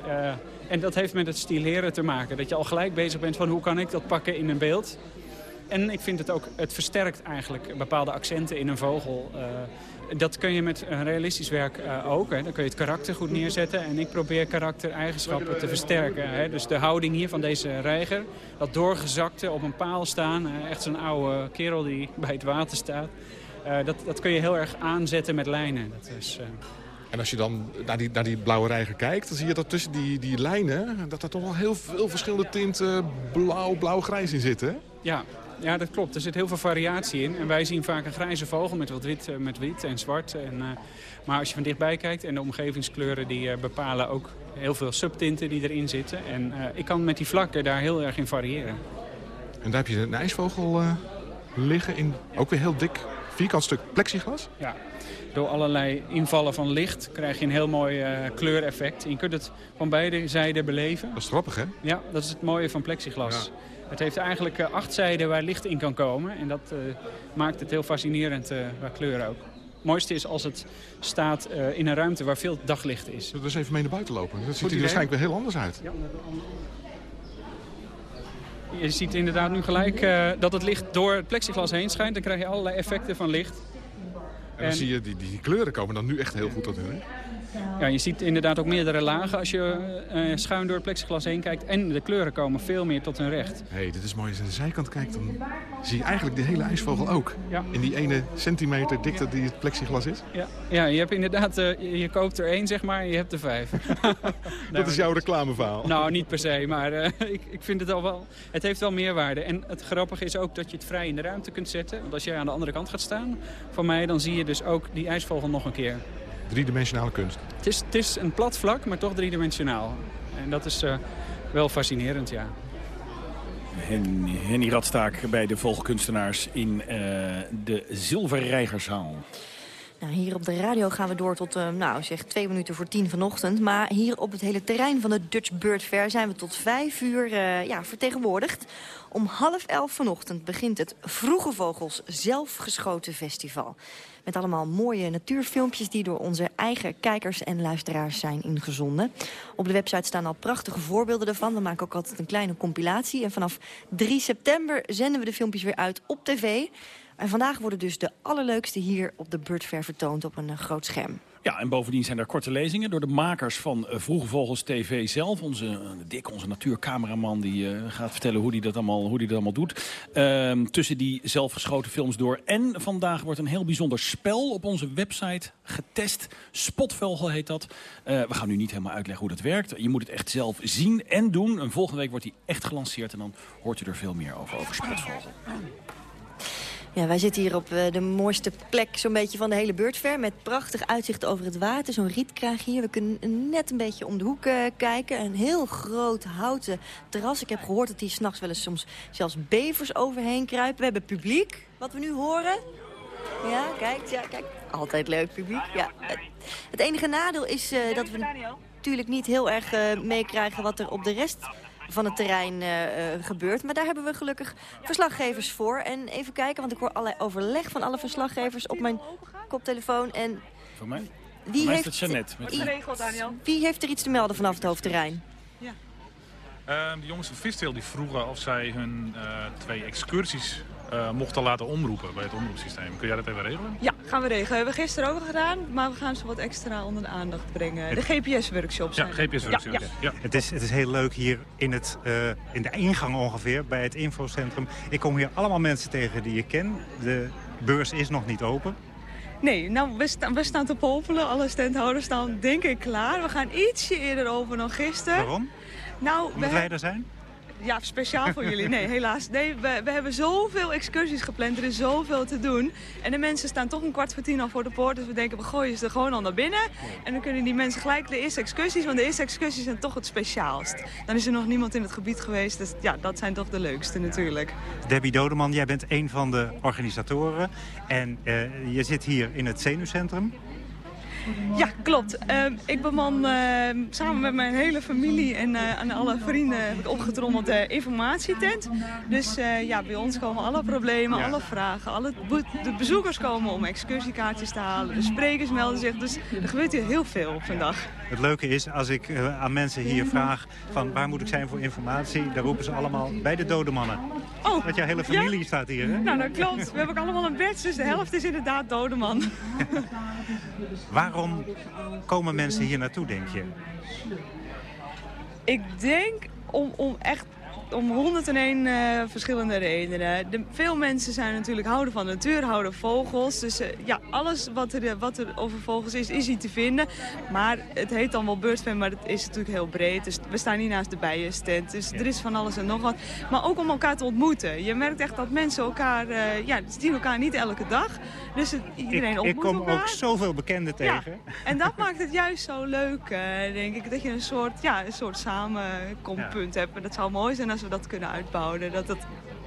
Speaker 14: En dat heeft met het stileren te maken. Dat je al gelijk bezig bent van hoe kan ik dat pakken in een beeld. en ik vind het ook, het versterkt eigenlijk bepaalde accenten in een vogel. Uh, dat kun je met realistisch werk uh, ook. Hè. Dan kun je het karakter goed neerzetten. En ik probeer karaktereigenschappen te versterken. Hè. Dus de houding hier van deze reiger. Dat doorgezakte op een paal staan. Uh, echt zo'n oude kerel die bij het water staat. dat, dat kun je heel erg aanzetten met lijnen. Dat is,
Speaker 11: en als je dan naar die, naar die blauwe reiger kijkt, dan zie je dat tussen die, die lijnen... dat er toch wel heel veel verschillende tinten blauw, blauw-grijs in zitten.
Speaker 14: Ja, ja, dat klopt. Er zit heel veel variatie in. En wij zien vaak een grijze vogel met wat wit, eh, met wit en zwart. En, uh, maar als je van dichtbij kijkt en de omgevingskleuren die uh, bepalen ook heel veel subtinten die erin zitten. En ik kan met die vlakken daar heel erg in variëren.
Speaker 11: En daar heb je een ijsvogel liggen in ook weer heel dik vierkant stuk plexiglas?
Speaker 14: Ja, door allerlei invallen van licht krijg je een heel mooi uh, kleureffect. je kunt het van beide zijden beleven.
Speaker 11: Dat is grappig, hè?
Speaker 14: Ja, dat is het mooie van plexiglas. Het heeft eigenlijk uh, acht zijden waar licht in kan komen. En dat uh, maakt het heel fascinerend qua kleuren ook. Het mooiste is als het staat in een ruimte waar veel daglicht is.
Speaker 11: We eens even mee naar buiten lopen? Dat ziet er waarschijnlijk weer heel anders uit. Ja,
Speaker 14: je ziet inderdaad nu gelijk dat het licht door het plexiglas heen schijnt. Dan krijg je allerlei effecten van licht.
Speaker 11: En dan zie je, die, die kleuren komen dan nu echt heel goed tot hun.
Speaker 14: Ja, je ziet inderdaad ook meerdere lagen als je uh, schuin door het plexiglas heen kijkt. En de kleuren komen veel meer tot hun recht.
Speaker 11: Hé, hey, dit is mooi. Als je aan de zijkant kijkt, dan zie je eigenlijk de hele ijsvogel ook. Ja. In die ene centimeter dikte die het plexiglas is.
Speaker 14: Ja, ja je hebt inderdaad, uh, je koopt er één zeg maar en je hebt er vijf.
Speaker 11: Dat is jouw reclameverhaal.
Speaker 14: Nou, niet per se, maar uh, ik, ik vind het al wel, het heeft wel meerwaarde. En het grappige is ook dat je het vrij in de ruimte kunt zetten. Want als jij aan de andere kant gaat staan, van mij, dan zie je dus ook die ijsvogel nog een keer
Speaker 11: driedimensionale kunst.
Speaker 14: Het is, het is een plat vlak, maar toch driedimensionaal. En dat is uh, wel fascinerend, ja.
Speaker 2: Henny, Henny Radstaak bij de Vogelkunstenaars in uh, de Zilverreigerszaal.
Speaker 3: Nou, hier op de radio gaan we door tot uh, nou, zeg twee minuten voor tien vanochtend. Maar hier op het hele terrein van de Dutch Bird Fair zijn we tot vijf uur uh, ja, vertegenwoordigd. Om half elf vanochtend begint het Vroege Vogels Zelfgeschoten Festival. Met allemaal mooie natuurfilmpjes die door onze eigen kijkers en luisteraars zijn ingezonden. Op de website staan al prachtige voorbeelden daarvan. We maken ook altijd een kleine compilatie. En vanaf 3 september zenden we de filmpjes weer uit op tv. En vandaag worden dus de allerleukste hier op de Bird Fair vertoond op een eh, groot scherm.
Speaker 2: Ja, en bovendien zijn er korte lezingen door de makers van uh, Vroege Vogels TV zelf. Onze uh, Dick, onze natuurcameraman, die gaat vertellen hoe hij dat allemaal, hoe die dat allemaal doet. Ehm, tussen die zelfgeschoten films door. En vandaag wordt een heel bijzonder spel op onze website getest. Spotvogel heet dat. we gaan nu niet helemaal uitleggen hoe dat werkt. Je moet het echt zelf zien en doen. En volgende week wordt hij echt gelanceerd en dan hoort u er veel meer over, over Spotvogel.
Speaker 3: Ja, wij zitten hier op uh, de mooiste plek zo'n beetje van de hele beurtver... met prachtig uitzicht over het water, zo'n rietkraag hier. We kunnen net een beetje om de hoek uh, kijken. Een heel groot houten terras. Ik heb gehoord dat hier s'nachts wel eens soms zelfs bevers overheen kruipen. We hebben publiek, wat we nu horen. Ja, kijk, ja, kijk. Altijd leuk publiek. Ja. Het enige nadeel is uh, dat we natuurlijk niet heel erg meekrijgen... wat er op de rest van het terrein uh, gebeurt. Maar daar hebben we gelukkig verslaggevers voor. En even kijken, want ik hoor allerlei overleg van alle verslaggevers op mijn koptelefoon. En
Speaker 2: voor mij?
Speaker 3: Wie
Speaker 2: voor
Speaker 3: heeft,
Speaker 2: het Jeannette.
Speaker 3: Wie heeft er iets te melden vanaf het hoofdterrein?
Speaker 15: Ja. Uh, de jongens van Vistel die vroegen of zij hun uh, twee excursies uh, mochten laten omroepen bij het omroepsysteem. Kun jij dat even regelen?
Speaker 16: Ja, gaan we regelen. We hebben gisteren ook gedaan, maar we gaan ze wat extra onder de aandacht brengen. De GPS-workshops.
Speaker 15: Ja, GPS-workshops. Ja, ja.
Speaker 6: Het, is, het is heel leuk hier in, het, uh, in de ingang ongeveer, bij het infocentrum. Ik kom hier allemaal mensen tegen die ik ken. De beurs is nog niet open.
Speaker 16: Nee, nou, we, sta, we staan te popelen. Alle standhouders staan denk ik klaar. We gaan ietsje eerder over dan gisteren.
Speaker 6: Waarom?
Speaker 16: Nou,
Speaker 6: Omdat wij er zijn?
Speaker 16: Ja, speciaal voor jullie. Nee, helaas. Nee, we, we hebben zoveel excursies gepland. Er is zoveel te doen. En de mensen staan toch een kwart voor tien al voor de poort. Dus we denken, we gooien ze er gewoon al naar binnen. En dan kunnen die mensen gelijk de eerste excursies. Want de eerste excursies zijn toch het speciaalst. Dan is er nog niemand in het gebied geweest. Dus ja, dat zijn toch de leukste natuurlijk.
Speaker 6: Debbie Dodeman, jij bent een van de organisatoren. En uh, je zit hier in het zenuwcentrum.
Speaker 16: Ja, klopt. Ehm, ik beman ehm, samen met mijn hele familie en, eh, alle vrienden heb ik opgetrommeld de informatietent. Dus eh, ja, bij ons komen alle problemen, alle vragen. Alle de bezoekers komen om excursiekaartjes te halen. De sprekers melden zich. Dus er gebeurt hier heel veel dag.
Speaker 6: Het leuke is, als ik eh, aan mensen hier vraag van waar moet ik zijn voor informatie, dan roepen ze allemaal bij de dode mannen.
Speaker 16: Oh,
Speaker 6: Want jouw hele familie staat hier, hè?
Speaker 16: Nou, dat klopt. We hebben ook allemaal een badge, dus de helft is inderdaad dode man.
Speaker 6: Waarom komen mensen hier naartoe, denk je?
Speaker 16: Ik denk om, om echt om 101 eh, verschillende redenen. De, veel mensen zijn natuurlijk houden van natuur, houden vogels. Dus eh, ja, alles wat er, eh, wat er over vogels is, is hier te vinden. Maar het heet dan wel Birdfan, maar het is natuurlijk heel breed. Dus we staan niet naast de bijenstand. Dus er is van alles en nog wat. Maar ook om elkaar te ontmoeten. Je merkt echt dat mensen elkaar, eh ja, ze zien elkaar niet elke dag. Dus het, iedereen
Speaker 6: ik,
Speaker 16: ontmoet
Speaker 6: ik kom
Speaker 16: elkaar.
Speaker 6: ook zoveel bekenden
Speaker 16: Ja,
Speaker 6: tegen.
Speaker 16: en dat maakt het juist zo leuk, denk ik. Dat je een soort, ja, een soort samenkompunt hebt. En dat zou mooi zijn als we dat kunnen uitbouwen. Dat het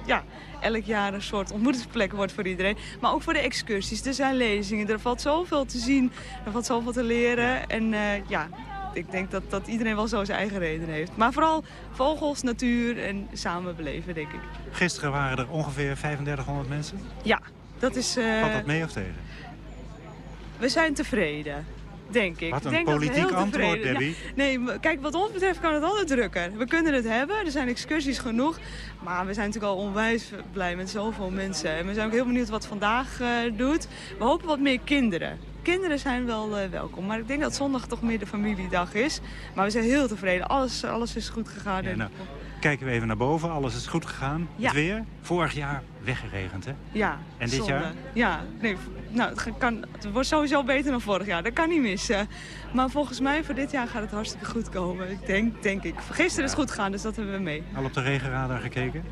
Speaker 16: ja, elk jaar een soort ontmoetingsplek wordt voor iedereen. Maar ook voor de excursies. Er zijn lezingen, er valt zoveel te zien. Er valt zoveel te leren. En eh, ja, ik denk dat, dat iedereen wel zo zijn eigen reden heeft. Maar vooral vogels, natuur en samen beleven, denk ik.
Speaker 6: Gisteren waren er ongeveer 3500 mensen.
Speaker 16: Ja, dat is... eh,
Speaker 6: Valt dat mee of tegen?
Speaker 16: We zijn tevreden. Denk ik.
Speaker 6: Wat een
Speaker 16: Ik denk
Speaker 6: politiek antwoord,
Speaker 16: Ja.
Speaker 6: Debbie.
Speaker 16: Nee, kijk, wat ons betreft kan het altijd drukker. We kunnen het hebben, er zijn excursies genoeg. Maar we zijn natuurlijk al onwijs blij met zoveel mensen. En we zijn ook heel benieuwd wat vandaag eh, doet. We hopen wat meer kinderen. Kinderen zijn wel eh, welkom. Maar ik denk dat zondag toch meer de familiedag is. Maar we zijn heel tevreden. Alles, alles is goed gegaan.
Speaker 6: Ja, nou, kijken we even naar boven. Alles is goed gegaan.
Speaker 16: Ja.
Speaker 6: Het weer. Vorig jaar weggeregend, hè?
Speaker 16: Ja.
Speaker 6: En dit
Speaker 16: zonde.
Speaker 6: jaar?
Speaker 16: Ja, nee, nou, het, kan, het wordt sowieso beter dan vorig jaar. Dat kan niet missen. Maar volgens mij voor dit jaar gaat het hartstikke goed komen. Ik denk, denk ik. Gisteren is het goed gegaan, dus dat hebben we mee.
Speaker 6: Al op de regenradar gekeken?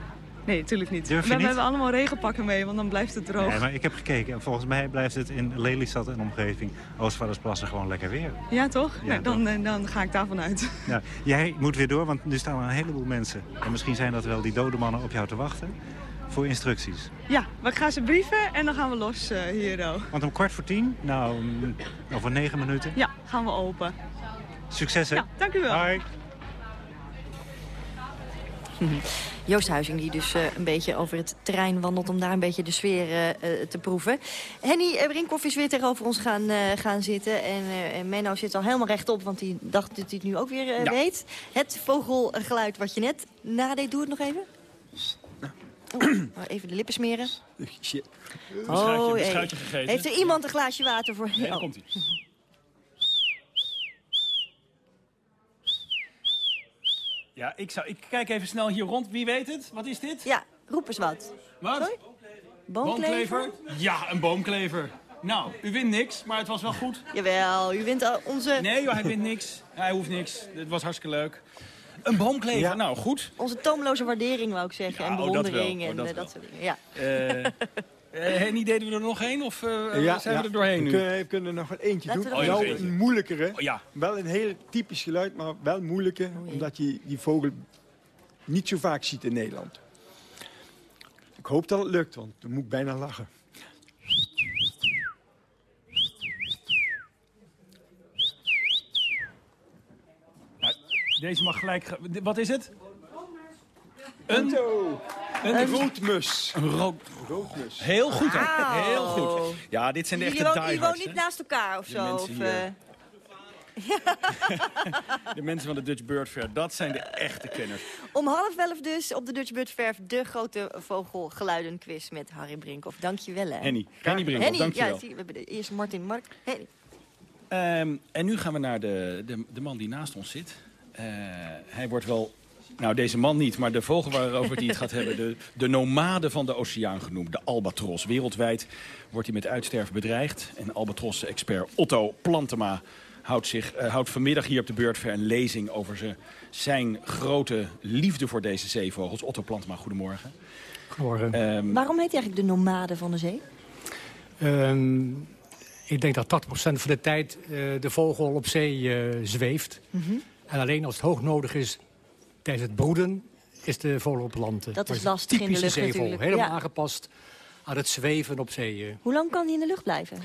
Speaker 16: Nee, natuurlijk niet.
Speaker 6: Durf je
Speaker 16: we
Speaker 6: niet?
Speaker 16: hebben allemaal regenpakken mee, want dan blijft het droog.
Speaker 6: Nee, maar ik heb gekeken. En volgens mij blijft het in Lelystad en omgeving Oostvaardersplassen gewoon lekker weer.
Speaker 16: Ja, toch?
Speaker 6: Ja,
Speaker 16: nou, dan, eh, dan ga ik daarvan uit.
Speaker 6: Ja, jij moet weer door, want nu staan er een heleboel mensen. En misschien zijn dat wel die dode mannen op jou te wachten. Voor instructies.
Speaker 16: Ja, we gaan ze brieven en dan gaan we los eh, hier. oh.
Speaker 6: Want om kwart voor tien, nou, mm, over negen minuten.
Speaker 16: Ja, gaan we open.
Speaker 6: Succes, hè?
Speaker 16: Ja, dank u wel.
Speaker 6: Hoi.
Speaker 3: Joost Huizing die dus eh, een beetje over het terrein wandelt... om daar een beetje de sfeer eh, eh, te proeven. Henny Brinkhoff is weer tegenover ons gaan, eh, gaan zitten. En, eh, en Menno zit al helemaal rechtop, want hij dacht dat hij het nu ook weer
Speaker 2: Ja.
Speaker 3: weet. Het vogelgeluid wat je net nadeed, doe het nog even. Oh, even de lippen smeren.
Speaker 2: Shit.
Speaker 3: Oh,
Speaker 2: Beschuitje,
Speaker 3: hey.
Speaker 2: beschuitje gegeten.
Speaker 3: Heeft er iemand een glaasje water voor?
Speaker 2: Nee, daar
Speaker 3: Oh.
Speaker 2: komt hij. Ja, ik, zou, ik kijk even snel hier rond. Wie weet het? Wat is dit?
Speaker 3: Ja, roep eens wat.
Speaker 2: Wat?
Speaker 3: Boomklever?
Speaker 2: Ja, een boomklever. Nou, u wint niks, maar het was wel goed.
Speaker 3: Jawel, u wint al onze...
Speaker 2: Nee joh, hij wint niks. Hij hoeft niks. Het was hartstikke leuk. Een boomklever, nou goed.
Speaker 3: Onze toomloze waardering, wou ik zeggen.
Speaker 2: Ja,
Speaker 3: en
Speaker 2: oh, dat wel.
Speaker 3: bewondering
Speaker 2: Oh,
Speaker 3: en
Speaker 2: dat
Speaker 3: eh,
Speaker 2: wel.
Speaker 3: dat soort dingen. Ja.
Speaker 2: Eh, Henny, deden we er nog één of eh,
Speaker 10: Ja,
Speaker 2: zijn
Speaker 10: ja.
Speaker 2: we er doorheen nu?
Speaker 10: We kunnen, we kunnen er nog wel eentje
Speaker 3: Laten
Speaker 10: doen.
Speaker 2: eentje.
Speaker 10: een moeilijkere.
Speaker 2: Oh, ja.
Speaker 10: Wel een heel typisch geluid, maar wel moeilijke. omdat je die vogel niet zo vaak ziet in Nederland. Ik hoop dat het lukt, want dan moet ik bijna lachen.
Speaker 2: Deze mag gelijk... ge- Wat is het? Een,
Speaker 10: Een, een roodmus.
Speaker 2: een rood...
Speaker 10: roodmus.
Speaker 2: Heel goed, hè? Heel goed. Ja, dit zijn de echte diehards,
Speaker 3: wonen niet
Speaker 2: hè?
Speaker 3: naast elkaar of zo? Of, eh,
Speaker 2: De mensen van de Dutch Bird Fair, dat zijn de echte kenners.
Speaker 3: om half elf dus op de Dutch Bird Verf de grote vogelgeluidenquiz met Harry Brinkhoff. Dank je wel, hè.
Speaker 2: Henny, Henny Brinkhoff, dankjewel.
Speaker 3: ja, zie, we hebben de eerste Martin Mark. Henny.
Speaker 2: Ehm, en nu gaan we naar de, de, de man die naast ons zit. Eh, hij wordt wel, nou deze man niet, maar de vogel waarover hij het gaat hebben... De, de nomade van de oceaan genoemd, de albatros. Wereldwijd wordt hij met uitsterven bedreigd. En albatros-expert Otto Plantema houdt, zich, eh, houdt vanmiddag hier op de Beurtfair een lezing... over ze, zijn grote liefde voor deze zeevogels. Otto Plantema, goedemorgen.
Speaker 17: Goedemorgen.
Speaker 2: Ehm,
Speaker 3: Waarom heet hij eigenlijk de nomade van de zee?
Speaker 17: Ehm, ik denk dat 80% van de tijd eh, de vogel op zee eh, zweeft.
Speaker 3: Mhm.
Speaker 17: En alleen als het hoog nodig is tijdens het broeden, is de vogel op land.
Speaker 3: Dat
Speaker 17: Maar
Speaker 3: is lastig in de lucht
Speaker 17: zeevogel,
Speaker 3: natuurlijk,
Speaker 17: helemaal
Speaker 3: ja.
Speaker 17: aangepast aan het zweven op zee. eh.
Speaker 3: Hoe lang kan hij in de lucht blijven?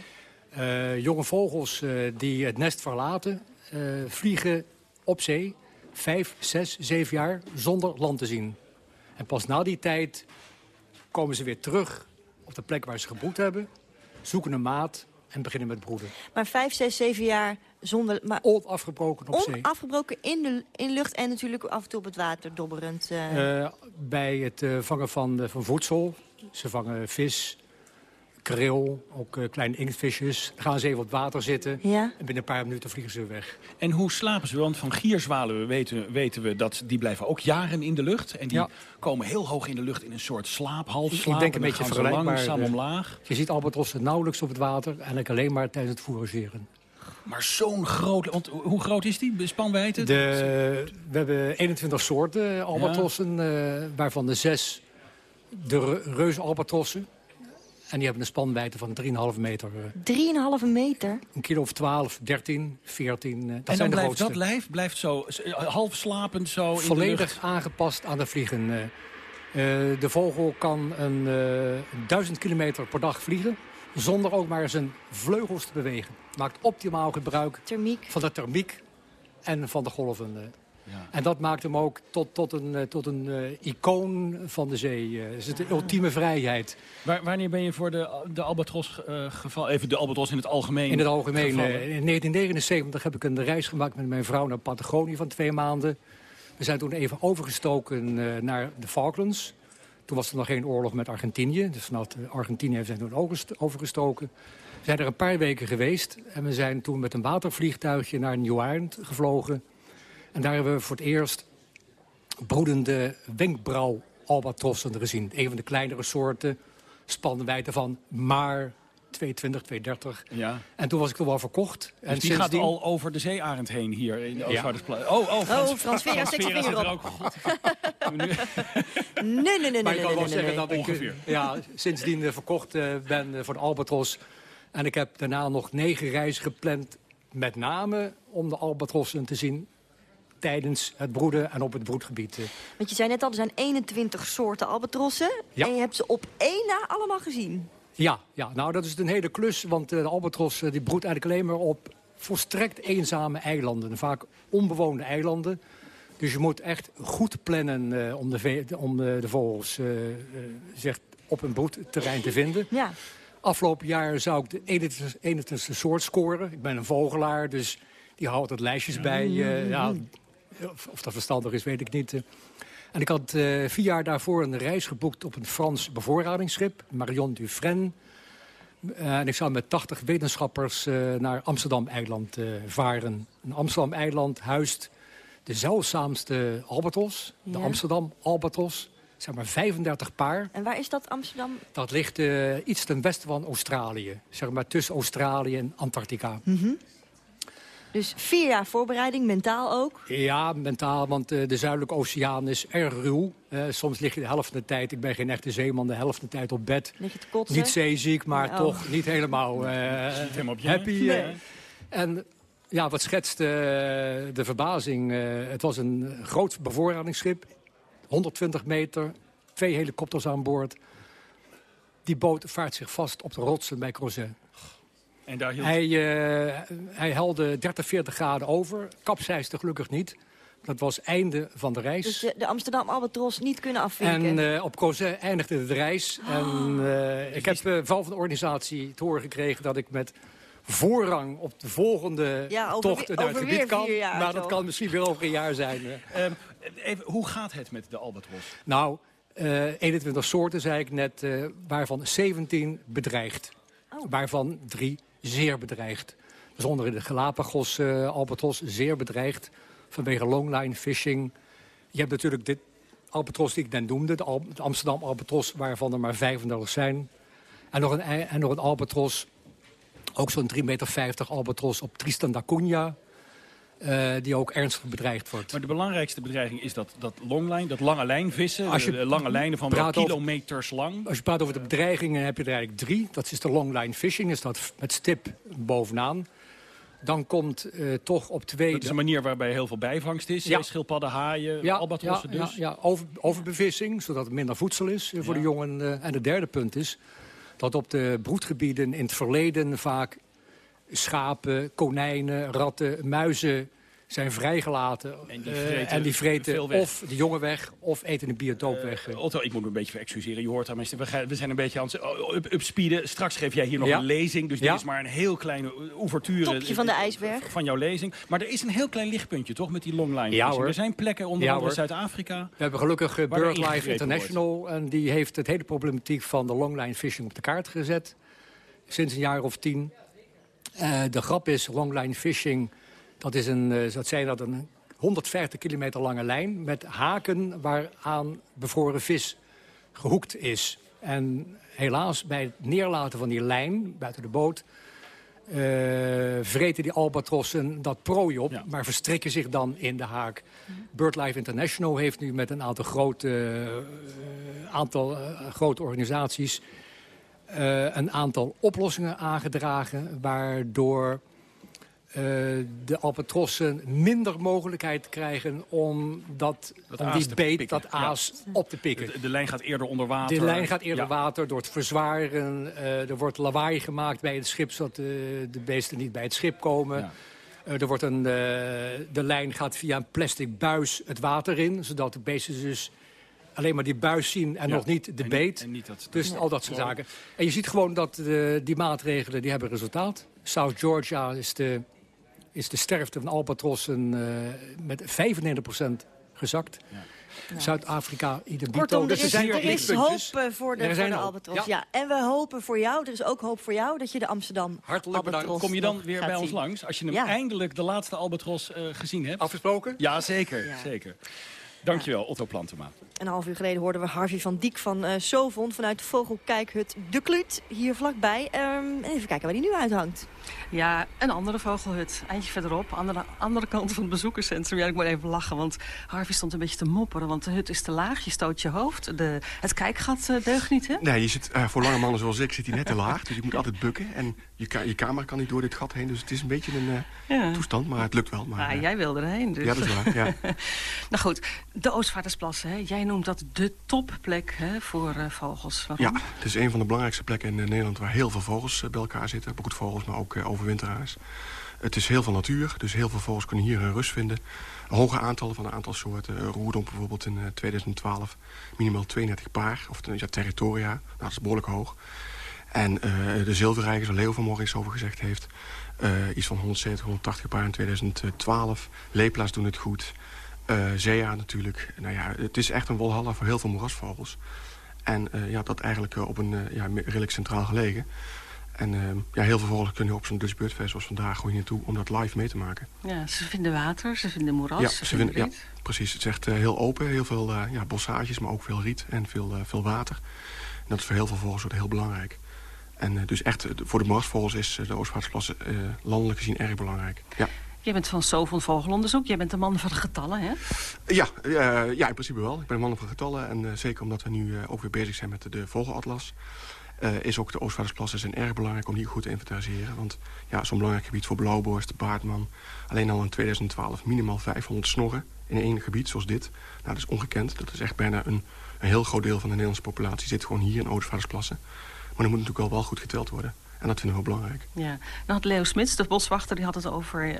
Speaker 17: Eh, jonge vogels eh, die het nest verlaten, eh, vliegen op zee vijf, zes, zeven jaar zonder land te zien. En pas na die tijd komen ze weer terug op de plek waar ze gebroed hebben, zoeken een maat en beginnen met broeden.
Speaker 3: Maar vijf, zes, zeven jaar zonder... Maar
Speaker 17: Onafgebroken op zee.
Speaker 3: onafgebroken in de in lucht en natuurlijk af en toe op het water dobberend. eh.
Speaker 17: Eh, bij het eh, vangen van, van voedsel. Ze vangen vis, kril, ook eh, kleine inktvisjes. Dan gaan ze even op het water zitten.
Speaker 3: Ja.
Speaker 17: En binnen een paar minuten vliegen ze weer weg.
Speaker 2: En hoe slapen ze? Want van gierzwalen weten, weten we dat die blijven ook jaren in de lucht. En die
Speaker 17: Ja.
Speaker 2: komen heel hoog in de lucht in een soort slaap, half
Speaker 17: Ik denk
Speaker 2: en
Speaker 17: een beetje vergelijkbaar.
Speaker 2: langzaam
Speaker 17: eh,
Speaker 2: omlaag.
Speaker 17: Je ziet albatrossen nauwelijks op het water. Eigenlijk alleen maar tijdens het fourageren.
Speaker 2: Maar zo'n groot... Want hoe groot is die spanwijdte?
Speaker 17: De, we hebben 21 soorten albatrossen, eh, waarvan de zes de re- reusalbatrossen. En die hebben een spanwijdte van 3,5 meter. eh,
Speaker 3: Drieënhalve meter.
Speaker 17: Een kilo of 12, 13, 14. eh, dat
Speaker 2: en
Speaker 17: zijn
Speaker 2: dan
Speaker 17: de
Speaker 2: blijft
Speaker 17: grootste.
Speaker 2: dat lijf blijft zo eh, half slapend zo in de
Speaker 17: Volledig
Speaker 2: lucht.
Speaker 17: aangepast aan de vliegen. eh. Eh, de vogel kan een eh, duizend kilometer per dag vliegen... zonder ook maar zijn vleugels te bewegen. Maakt optimaal gebruik van de thermiek en van de golven. En dat maakt hem ook tot, tot een, eh, tot een eh, icoon van de zee. Het is de ultieme vrijheid.
Speaker 2: Waar- wanneer ben je voor de, de albatros eh, geval... Even de albatros in het algemeen
Speaker 17: In het algemeen. eh, in 1979 heb ik een reis gemaakt met mijn vrouw naar Patagonië van twee maanden. We zijn toen even overgestoken eh, naar de Falklands. Toen was er nog geen oorlog met Argentinië. Dus vanuit Argentinië zijn we toen overgest- overgestoken. We zijn er een paar weken geweest. En we zijn toen met een watervliegtuigje naar New Ireland gevlogen. En daar hebben we voor het eerst broedende wenkbrauw-albatrossen gezien. Een van de kleinere soorten. Spanwijdte van maar 220, 230.
Speaker 2: Ja.
Speaker 17: En toen was ik toch wel verkocht. En
Speaker 2: Dus die gaat al over de zeearend heen hier in de
Speaker 17: Ja.
Speaker 2: Oostvaardersplaats. Oh, oh, Frans,
Speaker 3: Oh, Frans Vera, je
Speaker 2: Vera zit er
Speaker 3: op.
Speaker 2: ook. God.
Speaker 3: Nee, nee, nee, nee,
Speaker 17: Maar ik kan
Speaker 3: nee,
Speaker 17: wel
Speaker 3: nee,
Speaker 17: zeggen
Speaker 3: nee.
Speaker 17: dat ik
Speaker 2: Ongeveer.
Speaker 17: eh, ja, sindsdien eh, verkocht eh, ben voor de Albatros. En ik heb daarna nog negen reizen gepland. Met name om de Albatrossen te zien tijdens het broeden en op het broedgebied. eh.
Speaker 3: Want je zei net al, er zijn 21 soorten albatrossen.
Speaker 17: Ja.
Speaker 3: En je hebt ze op één na allemaal gezien.
Speaker 17: Ja, ja, nou dat is een hele klus, want eh, de albatros eh, die broedt eigenlijk alleen maar op volstrekt eenzame eilanden. Vaak onbewoonde eilanden. Dus je moet echt goed plannen om, de, om de, de vogels zeg, op een broedterrein te vinden.
Speaker 3: Ja.
Speaker 17: Afgelopen jaar zou ik de 21 21ste soort scoren. Ik ben een vogelaar, dus die houdt het lijstjes bij. eh, ja, of, of dat verstandig is, weet ik niet. eh. En ik had eh, vier jaar daarvoor een reis geboekt op een Frans bevoorradingsschip, Marion Dufresne. Eh, en ik zou met 80 wetenschappers naar Amsterdam-eiland varen. En Amsterdam-eiland huist de zeldzaamste albatros, de. Amsterdam-albatros. Zeg maar 35 paar.
Speaker 3: En waar is dat, Amsterdam?
Speaker 17: Dat ligt iets ten westen van Australië. Zeg maar tussen Australië en Antarctica.
Speaker 3: Mhm. Dus vier jaar voorbereiding, mentaal ook.
Speaker 17: Ja, mentaal, want eh, de Zuidelijke Oceaan is erg ruw. Eh, soms lig je de helft van de tijd, ik ben geen echte zeeman, de helft van de tijd op bed.
Speaker 3: Lig je te kotsen?
Speaker 17: Niet zeeziek, maar
Speaker 3: Oh.
Speaker 17: toch niet helemaal, eh,
Speaker 2: helemaal
Speaker 17: happy.
Speaker 2: Nee.
Speaker 17: En ja, wat schetst eh, de verbazing? eh, het was een groot bevoorradingsschip, 120 meter, twee helikopters aan boord. Die boot vaart zich vast op de rotsen bij Crozet.
Speaker 2: En daar hield...
Speaker 17: Hij, eh, hij helde 30, 40 graden over. Kapseisde gelukkig niet. Dat was einde van de reis.
Speaker 3: Dus de, de Amsterdam Albatros niet kunnen afvinken.
Speaker 17: En eh, op Crozet eindigde de reis. En eh, ik heb eh, van de organisatie te horen gekregen dat ik met voorrang op de volgende
Speaker 3: Ja, over
Speaker 17: tocht naar het gebied kan.
Speaker 3: jaar,
Speaker 17: maar dat kan misschien weer over een jaar zijn. eh.
Speaker 2: Ehm, even, hoe gaat het met de albatros?
Speaker 17: Nou, eh 21 soorten zei ik net, eh, waarvan 17 bedreigd.
Speaker 3: Oh.
Speaker 17: Waarvan drie zeer bedreigd. Zonder in de Galapagos eh albatros zeer bedreigd. Vanwege longline fishing. Je hebt natuurlijk dit albatros die ik net noemde. De, Amsterdam albatros, waarvan er maar 35 zijn. En nog een, en nog een albatros, ook zo'n 3,50 meter albatros op Tristan da Cunha. Eh, die ook ernstig bedreigd wordt.
Speaker 2: Maar de belangrijkste bedreiging is dat, dat longline, dat lange lijn vissen.
Speaker 17: Als je
Speaker 2: de, lange lijnen van wel
Speaker 17: praat over-
Speaker 2: kilometers lang.
Speaker 17: Als je praat over de bedreigingen heb je er eigenlijk drie. Dat is de longline fishing, is dat met stip bovenaan. Dan komt eh, toch op twee...
Speaker 2: Dat is een manier waarbij heel veel bijvangst is.
Speaker 17: Ja.
Speaker 2: Schildpadden, haaien,
Speaker 17: ja,
Speaker 2: albatrossen
Speaker 17: ja,
Speaker 2: dus.
Speaker 17: Ja, over, overbevissing, zodat er minder voedsel is eh, voor de jongen. en het derde punt is dat op de broedgebieden in het verleden vaak schapen, konijnen, ratten, muizen zijn vrijgelaten. En die vreten, uh, en die vreten of de jongen weg of eten een biotoop uh, weg.
Speaker 2: Otto, ik moet me een beetje excuseren. Je hoort daar mensen. We zijn een beetje aan het upspeeden. Straks geef jij hier nog ja. een lezing. Dus dit ja. is maar een heel kleine ouverture.
Speaker 3: Topje van de ijsberg.
Speaker 2: Van jouw lezing. Maar er is een heel klein lichtpuntje, toch, met die longline
Speaker 17: ja, hoor.
Speaker 2: Er zijn plekken, onder
Speaker 17: ja,
Speaker 2: andere Zuid-Afrika.
Speaker 17: We hebben gelukkig uh, BirdLife International. Wordt. En die heeft het hele problematiek van de longline fishing op de kaart gezet. Sinds een jaar of tien. De grap is, longline fishing dat, is een, uh, dat zijn dat een 150 kilometer lange lijn met haken waaraan bevroren vis gehoekt is. En helaas bij het neerlaten van die lijn buiten de boot... Uh, vreten die albatrossen dat prooi op, ja. maar verstrikken zich dan in de haak. BirdLife International heeft nu met een aantal grote, aantal, grote organisaties... een aantal oplossingen aangedragen... waardoor uh, de albatrossen minder mogelijkheid krijgen om, dat,
Speaker 2: dat
Speaker 17: om die beet, dat aas, ja. op te pikken.
Speaker 2: De, de, lijn gaat eerder onder water.
Speaker 17: De lijn gaat eerder ja. water door het verzwaren. Uh, er wordt lawaai gemaakt bij het schip, zodat de, de beesten niet bij het schip komen. Ja. Uh, er wordt een, de lijn gaat via een plastic buis het water in, zodat de beesten dus alleen maar die buis zien en nog niet de
Speaker 2: en
Speaker 17: beet.
Speaker 2: Niet, en niet dat,
Speaker 17: dus al dat soort zaken. En je ziet gewoon dat die maatregelen die hebben resultaat. South Georgia is de is de sterfte van albatrossen uh, met 95% gezakt. Ja. Zuid-Afrika, idem
Speaker 3: Kortom, dus er is, er is hoop voor de, voor de albatros. Ja. ja. En we hopen voor jou, er is ook hoop voor jou... dat je de Amsterdam
Speaker 2: Hartelijk bedankt. Kom je dan weer bij
Speaker 3: zien.
Speaker 2: ons langs? Als je hem ja. eindelijk de laatste albatros uh, gezien hebt.
Speaker 17: Afgesproken?
Speaker 2: Ja, zeker. Ja. zeker. Dankjewel, Otto Plantema.
Speaker 3: Een half uur geleden hoorden we Harvey van Diek van uh, Sovon... vanuit de vogelkijkhut De Kluut, hier vlakbij. Um, even kijken waar die nu uithangt.
Speaker 18: Ja, een andere vogelhut. Eindje verderop, aan de andere kant van het bezoekerscentrum. Ja, ik moet even lachen, want Harvey stond een beetje te mopperen. Want de hut is te laag, je stoot je hoofd. De, het kijkgat uh, deugt niet, hè?
Speaker 5: Nee, je zit, uh, voor lange mannen zoals ik zit hij net te laag. Dus je moet altijd bukken. En je, ka je camera kan niet door dit gat heen. Dus het is een beetje een uh, ja. toestand, maar het lukt wel. Maar,
Speaker 18: ah, jij wilde erheen, dus.
Speaker 5: Ja, dat is waar, ja.
Speaker 18: nou goed, de Oostvaardersplassen, hè? jij noemt dat de topplek hè, voor vogels. Waarom?
Speaker 5: Ja, het is een van de belangrijkste plekken in Nederland... waar heel veel vogels bij elkaar zitten. Broedvogels, maar ook overwinteraars. Het is heel veel natuur, dus heel veel vogels kunnen hier hun rust vinden. Hoge aantallen van een aantal soorten. Uh, roerdomp bijvoorbeeld in uh, 2012 minimaal 32 paar, of ja, territoria. Nou, dat is behoorlijk hoog. En uh, de zilverrijkers, waar Leo vanmorgen iets over gezegd heeft... iets van 170, 180 paar in 2012. Lepla's doen het goed. Zea natuurlijk. Nou ja, het is echt een walhalla voor heel veel moerasvogels. En ja, dat eigenlijk op een ja, redelijk centraal gelegen. En uh, ja, heel veel vogels kunnen op zo'n Dutch Bird Fest zoals vandaag gewoon naartoe om dat live mee te maken.
Speaker 18: Ja, ze vinden water, ze vinden moeras,
Speaker 5: ja,
Speaker 18: ze,
Speaker 5: vinden, ja, precies. Het is echt uh, heel open, heel veel uh, ja, bossages, maar ook veel riet en veel, veel water. En dat is voor heel veel vogels heel belangrijk. En dus echt, voor de moerasvogels is de Oostvaardersplassen landelijk gezien erg belangrijk. Ja.
Speaker 18: Jij bent van Sovon Vogelonderzoek. Jij bent de man van de getallen, hè?
Speaker 5: Ja, ja in principe wel. Ik ben de man van de getallen. En zeker omdat we nu ook weer bezig zijn met de, de Vogelatlas... Uh, is ook de Oostvaardersplassen zijn erg belangrijk om die goed te inventariseren. Want ja, zo'n belangrijk gebied voor blauwborst, baardman... alleen al in 2012 minimaal 500 snorren in één gebied zoals dit. Nou, dat is ongekend. Dat is echt bijna een, heel groot deel van de Nederlandse populatie... zit gewoon hier in Oostvaardersplassen. Maar dat moet natuurlijk wel goed geteld worden. En dat vinden we wel belangrijk.
Speaker 18: Ja. Dan had Leo Smits, de boswachter, die had het over uh,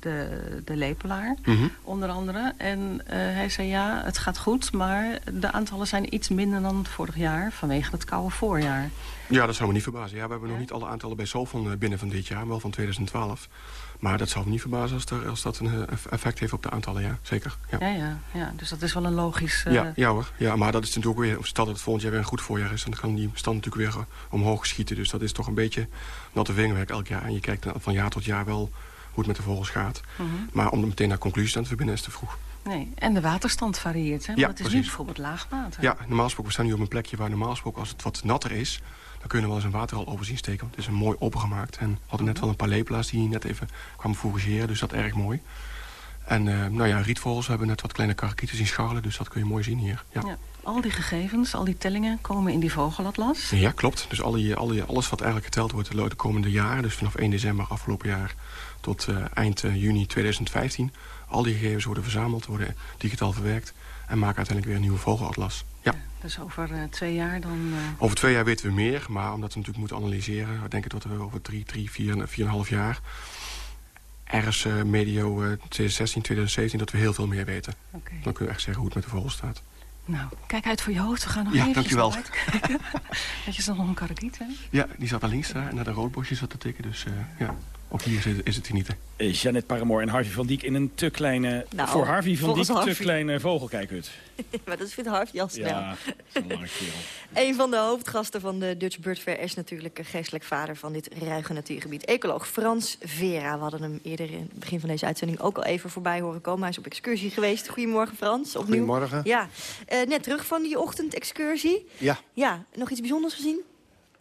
Speaker 18: de, de lepelaar,
Speaker 5: mm -hmm.
Speaker 18: onder andere. En uh, hij zei ja, het gaat goed, maar de aantallen zijn iets minder dan vorig jaar... vanwege het koude voorjaar.
Speaker 5: Ja, dat zou me niet verbazen. Ja, we hebben nog niet alle aantallen bij Solvan binnen van dit jaar, wel van 2012. Maar dat zou me niet verbazen als, er, als dat een effect heeft op de aantallen, ja. Zeker. Ja,
Speaker 18: ja, ja. ja. Dus dat is wel een logisch... Uh...
Speaker 5: Ja, ja hoor. Ja, maar dat is natuurlijk weer... Stel dat het volgend jaar weer een goed voorjaar is... dan kan die stand natuurlijk weer omhoog schieten. Dus dat is toch een beetje natte vingerwerk elk jaar. En je kijkt van jaar tot jaar wel hoe het met de vogels gaat.
Speaker 18: Mm -hmm.
Speaker 5: Maar om meteen naar conclusies aan te verbinden is te vroeg.
Speaker 18: Nee, en de waterstand varieert, hè?
Speaker 5: Ja,
Speaker 18: het is
Speaker 5: precies.
Speaker 18: nu bijvoorbeeld laag water.
Speaker 5: Ja, normaal gesproken, we staan nu op een plekje waar normaal gesproken... als het wat natter is, dan kunnen we wel eens een water al over zien steken. Want het is een mooi opengemaakt. En we hadden net wel een paar lepela's die hier net even kwamen fourageren. Dus dat erg mooi. En uh, nou ja, rietvogels hebben net wat kleine karakieten zien scharrelen. Dus dat kun je mooi zien hier. Ja.
Speaker 18: ja. Al die gegevens, al die tellingen komen in die vogelatlas?
Speaker 5: Ja, klopt. Dus al die, al die, alles wat eigenlijk geteld wordt de komende jaren... dus vanaf 1 december afgelopen jaar tot uh, eind uh, juni 2015... al die gegevens worden verzameld, worden digitaal verwerkt... en maken uiteindelijk weer een nieuwe vogelatlas. Ja.
Speaker 18: Dus over uh, twee jaar dan... Uh...
Speaker 5: Over twee jaar weten we meer, maar omdat we natuurlijk moeten analyseren... we denken dat we over drie, drie, vier, vier en half jaar... ergens uh, medio 2016, 2017, dat we heel veel meer weten.
Speaker 18: Okay.
Speaker 5: Dan kunnen we echt zeggen hoe het met de vogel staat.
Speaker 18: Nou, kijk uit voor je hoofd. We gaan nog
Speaker 5: ja,
Speaker 18: even
Speaker 5: dankjewel.
Speaker 18: uitkijken. Weet je, is nog een karakiet, hè?
Speaker 5: Ja, die zat daar links daar en naar de roodbosjes zat te tikken. Dus ja, ook hier is het, genieten.
Speaker 2: Jeannette Paramoor en Harvey van Diek in een te kleine...
Speaker 3: Nou,
Speaker 2: voor Harvey van Diek
Speaker 3: Harvey.
Speaker 2: te kleine vogelkijkhut.
Speaker 3: maar dat vindt Harvey al snel.
Speaker 2: Ja, een
Speaker 3: van de hoofdgasten van de Dutch Bird Fair is natuurlijk geestelijk vader van dit ruige natuurgebied. Ecoloog Frans Vera. We hadden hem eerder in het begin van deze uitzending ook al even voorbij horen komen. Hij is op excursie geweest. Goedemorgen Frans. Opnieuw.
Speaker 19: Goedemorgen.
Speaker 3: Ja, uh, net terug van die ochtendexcursie.
Speaker 19: Ja.
Speaker 3: Ja, nog iets bijzonders gezien?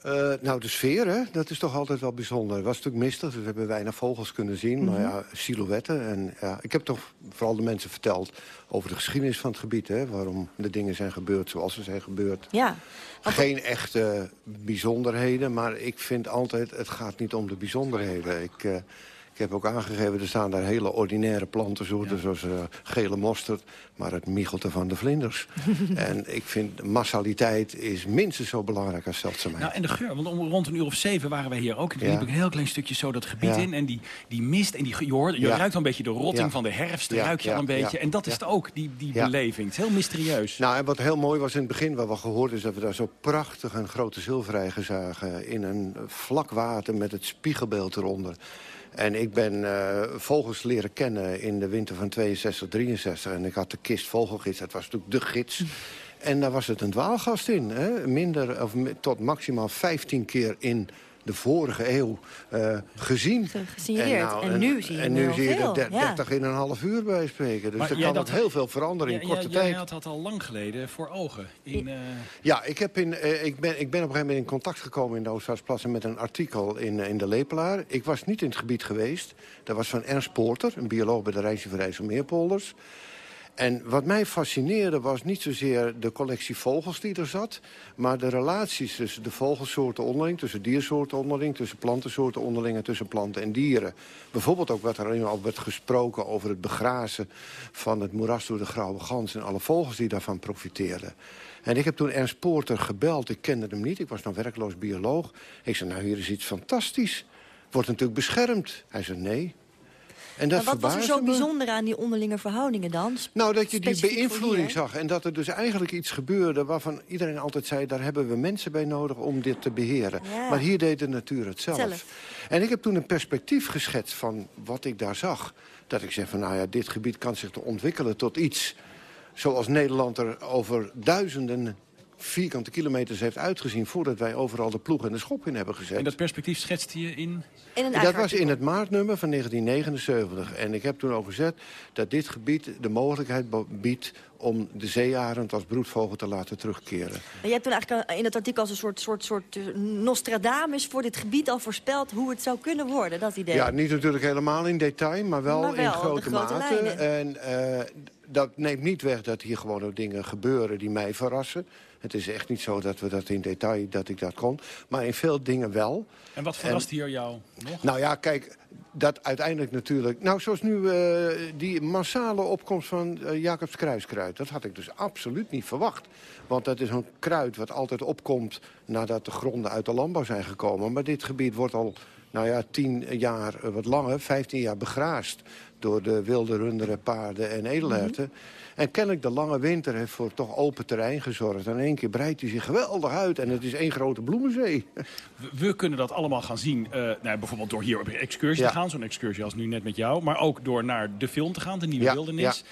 Speaker 19: Uh, nou, de sfeer, hè, dat is toch altijd wel bijzonder. Het was natuurlijk mistig, dus we hebben weinig vogels kunnen zien. Mm -hmm. Maar ja, silhouetten. En, ja, ik heb toch vooral de mensen verteld over de geschiedenis van het gebied. Hè, waarom de dingen zijn gebeurd zoals ze zijn gebeurd.
Speaker 3: Ja.
Speaker 19: Geen echte bijzonderheden, maar ik vind altijd... het gaat niet om de bijzonderheden. Ik... Uh, ik heb ook aangegeven, er staan daar hele ordinaire plantensoorten... Ja. zoals uh, gele mosterd, maar het michelt er van de vlinders. en ik vind massaliteit is minstens zo belangrijk als zeldzaamheid.
Speaker 2: Nou, en de geur, want om, rond een uur of zeven waren wij hier ook. En toen ja. liep ik een heel klein stukje zo dat gebied ja. in. En die, die mist, en die, je, hoort, je ruikt een beetje de rotting van de herfst. ruik je al een beetje. En dat is het ook, die, die beleving. Het is heel mysterieus.
Speaker 19: Nou, en wat heel mooi was in het begin, wat we gehoord... is dat we daar zo prachtig een grote zilverreiger zagen... in een vlak water met het spiegelbeeld eronder... En ik ben uh, vogels leren kennen in de winter van 62, 63. En ik had de kist vogelgids, dat was natuurlijk de gids. En daar was het een dwaalgast in. Hè? Minder, of tot maximaal 15 keer in de vorige eeuw uh, gezien.
Speaker 3: En, nou, en, en, nu zie je,
Speaker 19: en nu zie je
Speaker 3: veel.
Speaker 19: er 30 ja. in een half uur bij spreken. Dus maar er kan dat heel veel veranderen in
Speaker 2: ja,
Speaker 19: korte
Speaker 2: ja,
Speaker 19: tijd.
Speaker 2: Jij had dat al lang geleden voor ogen. In, uh...
Speaker 19: Ja, ik, heb in, uh, ik, ben, ik ben op een gegeven moment in contact gekomen in de Oostvaartsplassen... met een artikel in, in de Lepelaar. Ik was niet in het gebied geweest. Dat was van Ernst Poorter, een bioloog bij de Rijksje van IJsselmeerpolders. En wat mij fascineerde was niet zozeer de collectie vogels die er zat... maar de relaties tussen de vogelsoorten onderling... tussen diersoorten onderling, tussen plantensoorten onderling... en tussen planten en dieren. Bijvoorbeeld ook wat er al werd gesproken over het begrazen... van het moeras door de grauwe gans en alle vogels die daarvan profiteerden. En ik heb toen Ernst Poorter gebeld, ik kende hem niet... ik was nog werkloos bioloog. Ik zei, nou, hier is iets fantastisch. Wordt natuurlijk beschermd. Hij zei, nee,
Speaker 3: en dat maar wat was er zo
Speaker 19: me.
Speaker 3: bijzonder aan die onderlinge verhoudingen dan?
Speaker 19: Nou, dat je die beïnvloeding zag. En dat er dus eigenlijk iets gebeurde waarvan iedereen altijd zei... daar hebben we mensen bij nodig om dit te beheren.
Speaker 3: Ja.
Speaker 19: Maar hier deed de natuur het zelf.
Speaker 3: Zelf.
Speaker 19: En ik heb toen een perspectief geschetst van wat ik daar zag. Dat ik zeg van, nou ja, dit gebied kan zich ontwikkelen tot iets... zoals Nederland er over duizenden vierkante kilometers heeft uitgezien... voordat wij overal de ploeg en de schop in hebben gezet.
Speaker 2: En dat perspectief schetste je in?
Speaker 3: in een
Speaker 19: dat was in het maartnummer van 1979. En ik heb toen ook gezet dat dit gebied de mogelijkheid biedt om de zeearend als broedvogel te laten terugkeren.
Speaker 3: En je hebt toen eigenlijk in het artikel als een soort, soort, soort eh, Nostradamus voor dit gebied al voorspeld hoe het zou kunnen worden, dat idee.
Speaker 19: Ja, niet natuurlijk helemaal in detail, maar wel,
Speaker 3: maar wel
Speaker 19: in grote,
Speaker 3: grote
Speaker 19: mate.
Speaker 3: lijnen.
Speaker 19: En uh, dat neemt niet weg dat hier gewoon ook dingen gebeuren die mij verrassen. Het is echt niet zo dat we dat in detail, dat ik dat kon. Maar in veel dingen wel.
Speaker 2: En wat verrast en, hier jou nog?
Speaker 19: Nou ja, kijk, dat uiteindelijk natuurlijk... Nou, zoals nu uh, die massale opkomst van uh, Jacobs kruiskruid. Dat had ik dus absoluut niet verwacht. Want dat is een kruid wat altijd opkomt nadat de gronden uit de landbouw zijn gekomen. Maar dit gebied wordt al, nou ja, tien jaar, uh, wat langer, vijftien jaar begraasd... door de wilde runderen, paarden en edelherten. Mm -hmm. En kennelijk de lange winter heeft voor toch open terrein gezorgd. En in één keer breidt hij zich geweldig uit. En het is één grote bloemenzee.
Speaker 2: We, we kunnen dat allemaal gaan zien. Uh, nou, bijvoorbeeld door hier op een excursie
Speaker 19: Ja.
Speaker 2: te gaan. Zo'n excursie als nu net met jou. Maar ook door naar de film te gaan, de Nieuwe
Speaker 19: Ja,
Speaker 2: Wildernis. Ja.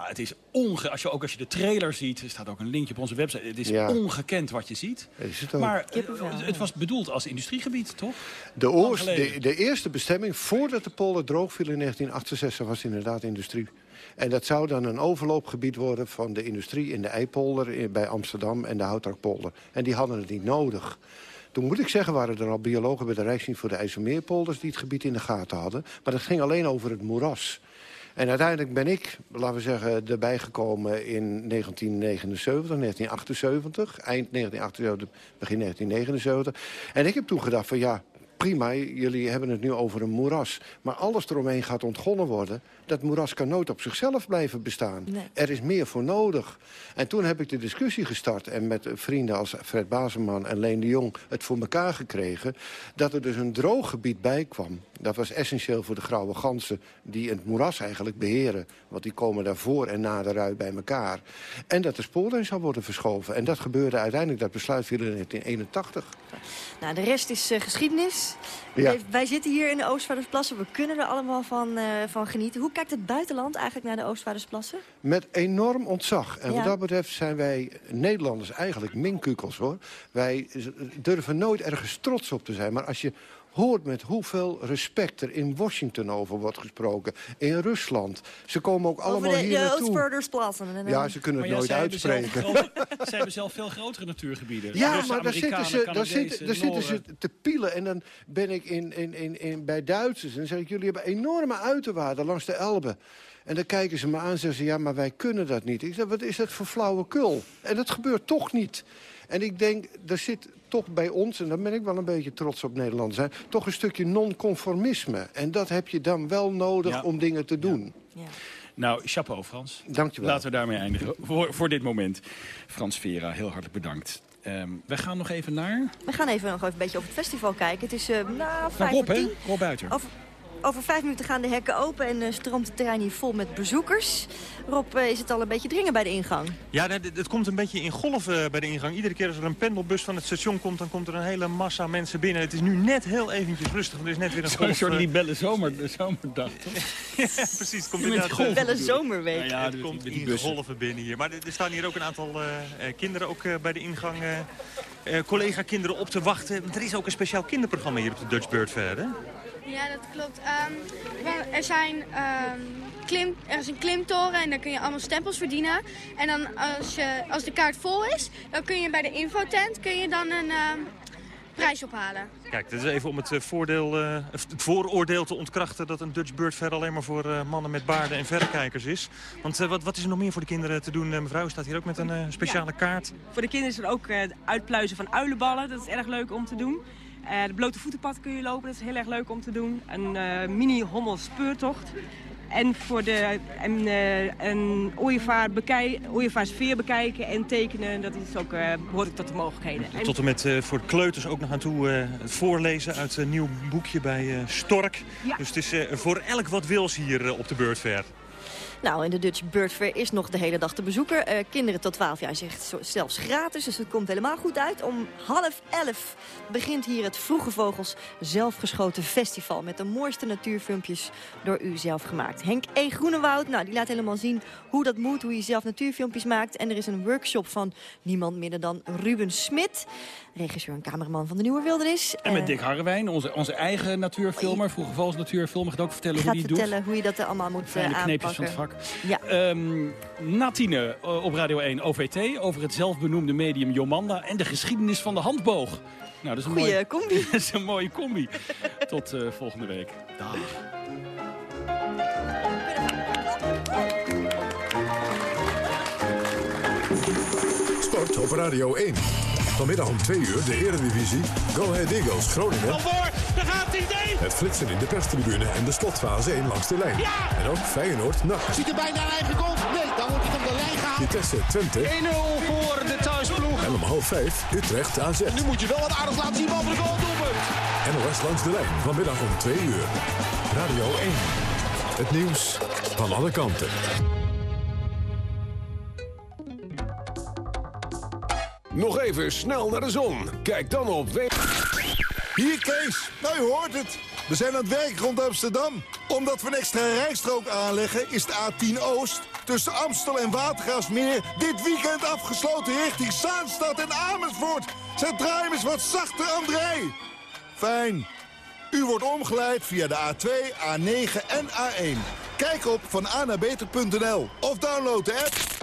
Speaker 2: Het is onge... Als je, ook als je de trailer ziet, er staat ook een linkje op onze website. Het is
Speaker 19: Ja.
Speaker 2: ongekend wat je ziet.
Speaker 19: Is het ook.
Speaker 2: Maar eh, het was bedoeld als industriegebied, toch?
Speaker 19: De, de, de eerste bestemming, voordat de polder droog viel in 1968, was inderdaad industrie. En dat zou dan een overloopgebied worden van de industrie in de Eipolder in, bij Amsterdam en de Houtrakpolder. En die hadden het niet nodig. Toen moet ik zeggen, waren er al biologen bij de Rijksdienst voor de IJsselmeerpolders die het gebied in de gaten hadden. Maar dat ging alleen over het moeras. En uiteindelijk ben ik, laten we zeggen, erbij gekomen in 1979, 1978. Eind 1978, begin 1979. En ik heb toen gedacht van ja, prima, jullie hebben het nu over een moeras. Maar alles eromheen gaat ontgonnen worden. Dat moeras kan nooit op zichzelf blijven bestaan. Er is meer voor nodig. En toen heb ik de discussie gestart... en met vrienden als Fred Bazeman en Leen de Jong het voor elkaar gekregen... dat er dus een drooggebied bij kwam. Dat was essentieel voor de grauwe ganzen die het moeras eigenlijk beheren. Want die komen daarvoor en na de rui bij elkaar. En dat de spoorlijn zou worden verschoven. En dat gebeurde uiteindelijk, dat besluit viel in 1981.
Speaker 3: Nou, de rest is uh, geschiedenis.
Speaker 19: Ja.
Speaker 3: Wij, wij zitten hier in de Oostvaardersplassen. We kunnen er allemaal van, uh, van genieten. Hoe kijkt het buitenland eigenlijk naar de Oostvaardersplassen?
Speaker 19: Met enorm ontzag. En
Speaker 3: Ja.
Speaker 19: wat dat betreft zijn wij Nederlanders eigenlijk minkukels, hoor. Wij durven nooit ergens trots op te zijn. Maar als je hoort met hoeveel respect er in Washington over wordt gesproken. In Rusland. Ze komen ook allemaal
Speaker 3: Over de,
Speaker 19: hier
Speaker 3: de
Speaker 19: naartoe. Ja, ze kunnen het
Speaker 2: ja,
Speaker 19: nooit
Speaker 2: zij hebben zelf
Speaker 19: uitspreken.
Speaker 2: zij hebben zelf veel grotere natuurgebieden.
Speaker 19: Ja,
Speaker 2: Russen,
Speaker 19: maar daar zitten, ze, daar, zitten, daar zitten ze te pielen. En dan ben ik in, in, in, in, bij Duitsers en dan zeg ik... jullie hebben enorme uiterwaarden langs de Elbe. En dan kijken ze me aan en zeggen ze... ja, maar wij kunnen dat niet. Ik zeg, wat is dat voor flauwekul? En dat gebeurt toch niet. En ik denk, er zit toch bij ons... en daar ben ik wel een beetje trots op Nederland zijn... toch een stukje non-conformisme. En dat heb je dan wel nodig
Speaker 2: Ja.
Speaker 19: om dingen te doen.
Speaker 2: Nou, chapeau Frans.
Speaker 19: Dankjewel.
Speaker 2: Laten we daarmee eindigen voor, voor dit moment. Frans Vera, heel hartelijk bedankt. Ehm we gaan nog even naar...
Speaker 3: We gaan even nog even een beetje op het festival kijken. Het is uh, nou,
Speaker 2: Naar
Speaker 3: vijf
Speaker 2: Rob,
Speaker 3: voor
Speaker 2: hè?
Speaker 3: tien.
Speaker 2: Rob Buiter.
Speaker 3: Over, over vijf minuten gaan de hekken open en uh, stroomt het terrein hier vol met bezoekers. Rob, uh, is het al een beetje dringen bij de ingang?
Speaker 7: Ja, nee, het komt een beetje in golven bij de ingang. Iedere keer als er een pendelbus van het station komt... dan komt er een hele massa mensen binnen. Het is nu net heel eventjes rustig. want Er is net weer een
Speaker 2: Zo'n
Speaker 7: golf...
Speaker 2: soort
Speaker 7: eh,
Speaker 2: libelle zomer, de zomerdag, toch?
Speaker 7: ja, precies. Het komt inderdaad...
Speaker 2: golven
Speaker 7: eh,
Speaker 3: Belle zomerweek.
Speaker 2: Ja, ja,
Speaker 7: het komt
Speaker 2: met die
Speaker 7: in golven binnen hier. Maar er er staan hier ook een aantal eh, eh, kinderen ook, eh, bij de ingang... eh, eh, collega-kinderen op te wachten. Want Er is ook een speciaal kinderprogramma hier op de Dutch Bird Fair, hè?
Speaker 20: Ja, dat klopt. Ehm, er, zijn, ehm, klim, er is een klimtoren en daar kun je allemaal stempels verdienen. En dan als, je, als de kaart vol is, dan kun je bij de infotent kun je dan een ehm, prijs ophalen.
Speaker 7: Kijk, dit is even om het, eh, voordeel, eh, het vooroordeel te ontkrachten... dat een Dutch Bird Fair alleen maar voor eh, mannen met baarden en verrekijkers is. Want wat, wat is er nog meer voor de kinderen te doen? Mevrouw staat hier ook met een eh, speciale kaart.
Speaker 21: Voor de kinderen is er ook eh, het uitpluizen van uilenballen. Dat is erg leuk om te doen. Eh, de blote voetenpad kun je lopen. Dat is heel erg leuk om te doen. Een eh, mini hommel speurtocht. En voor de en, eh, een ooievaar bekij, ooievaarsfeer bekijken en tekenen, dat is ook, behoort ook tot de mogelijkheden. En-
Speaker 7: Tot en met voor de kleuters ook nog aan toe het voorlezen uit een nieuw boekje bij Stork.
Speaker 21: Ja.
Speaker 7: Dus het is voor elk wat wils hier op de Fair.
Speaker 3: Nou, en de Dutch Bird Fair is nog de hele dag te bezoeken. Eh, kinderen tot 12 jaar zegt zelfs gratis, dus het komt helemaal goed uit. Om half elf begint hier het Vroege Vogels zelfgeschoten festival... met de mooiste natuurfilmpjes door u zelf gemaakt. Henk E. Groenewoud, nou, die laat helemaal zien hoe dat moet, hoe je zelf natuurfilmpjes maakt. En er is een workshop van niemand minder dan Ruben Smit... regisseur en cameraman van de Nieuwe Wildernis.
Speaker 2: En met
Speaker 3: Eh,
Speaker 2: Dick Harrewijn, onze, onze eigen natuurfilmer, vroeger vals natuurfilmer, gaat ook vertellen hoe die het doet.
Speaker 3: vertellen hoe je dat allemaal moet eh,
Speaker 2: Fijne kneepjes van
Speaker 3: aanpakken.
Speaker 2: het vak.
Speaker 3: Ja.
Speaker 2: Ehm, Natine eh, op Radio 1 OVT over het zelfbenoemde medium Jomanda en de geschiedenis van de handboog. Nou, dat is een
Speaker 3: Goeie
Speaker 2: mooie
Speaker 3: combi.
Speaker 2: dat is een mooie combi. Tot eh, volgende week. Dag.
Speaker 22: Sport op Radio 1. Vanmiddag om 2 uur de Eredivisie. Go Ahead Eagles Groningen.
Speaker 23: Van voor, daar gaat hij!
Speaker 22: Het flitsen in de perstribune en de slotfase 1 langs de lijn. En ook Feyenoord NAC.
Speaker 23: Ziet er bijna een eigen goal. Nee, dan wordt hij op de lijn gehaald.
Speaker 22: Vitesse Twente.
Speaker 23: 1-0 voor de thuisploeg.
Speaker 22: En om half 5 Utrecht AZ.
Speaker 23: Nu moet je wel wat aardig laten zien boven de goal doelpunt.
Speaker 22: NOS langs de lijn. Vanmiddag om 2 uur. Radio 1. Het nieuws van alle kanten.
Speaker 24: Nog even snel naar de zon. Kijk dan op.
Speaker 25: Hier Kees, nou je hoort het. We zijn aan het werk rond Amsterdam. Omdat we een extra rijstrook aanleggen is de A10 Oost... tussen Amstel en Watergraafsmeer dit weekend afgesloten richting Zaanstad en Amersfoort. Zet draai hem eens wat zachter, André. Fijn. U wordt omgeleid via de A2, A9 en A1. Kijk op vananabeter.nl of download de app.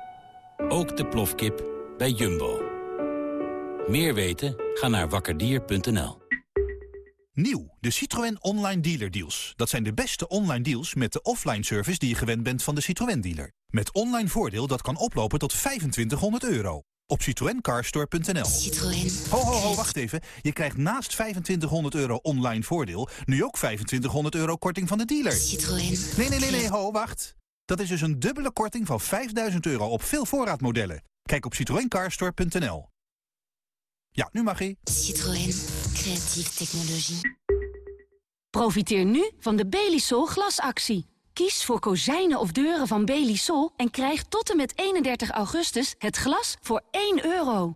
Speaker 26: Ook de plofkip bij Jumbo. Meer weten? Ga naar wakkerdier.nl.
Speaker 27: Nieuw, de Citroën Online Dealer Deals. Dat zijn de beste online deals met de offline service die je gewend bent van de Citroën dealer. Met online voordeel dat kan oplopen tot 2500 euro. Op citroencarstore.nl.
Speaker 28: Citroën.
Speaker 27: Ho, ho, ho, wacht even. Je krijgt naast 2500 euro online voordeel... nu ook 2500 euro korting van de dealer.
Speaker 28: Citroën.
Speaker 27: Nee, nee, nee, nee, ho, wacht. Dat is dus een dubbele korting van 5000 euro op veel voorraadmodellen. Kijk op citroencarstore.nl. Ja, nu mag ie.
Speaker 28: Citroën. Creatieve technologie.
Speaker 29: Profiteer nu van de Belisol glasactie. Kies voor kozijnen of deuren van Belisol en krijg tot en met 31 augustus het glas voor 1 euro.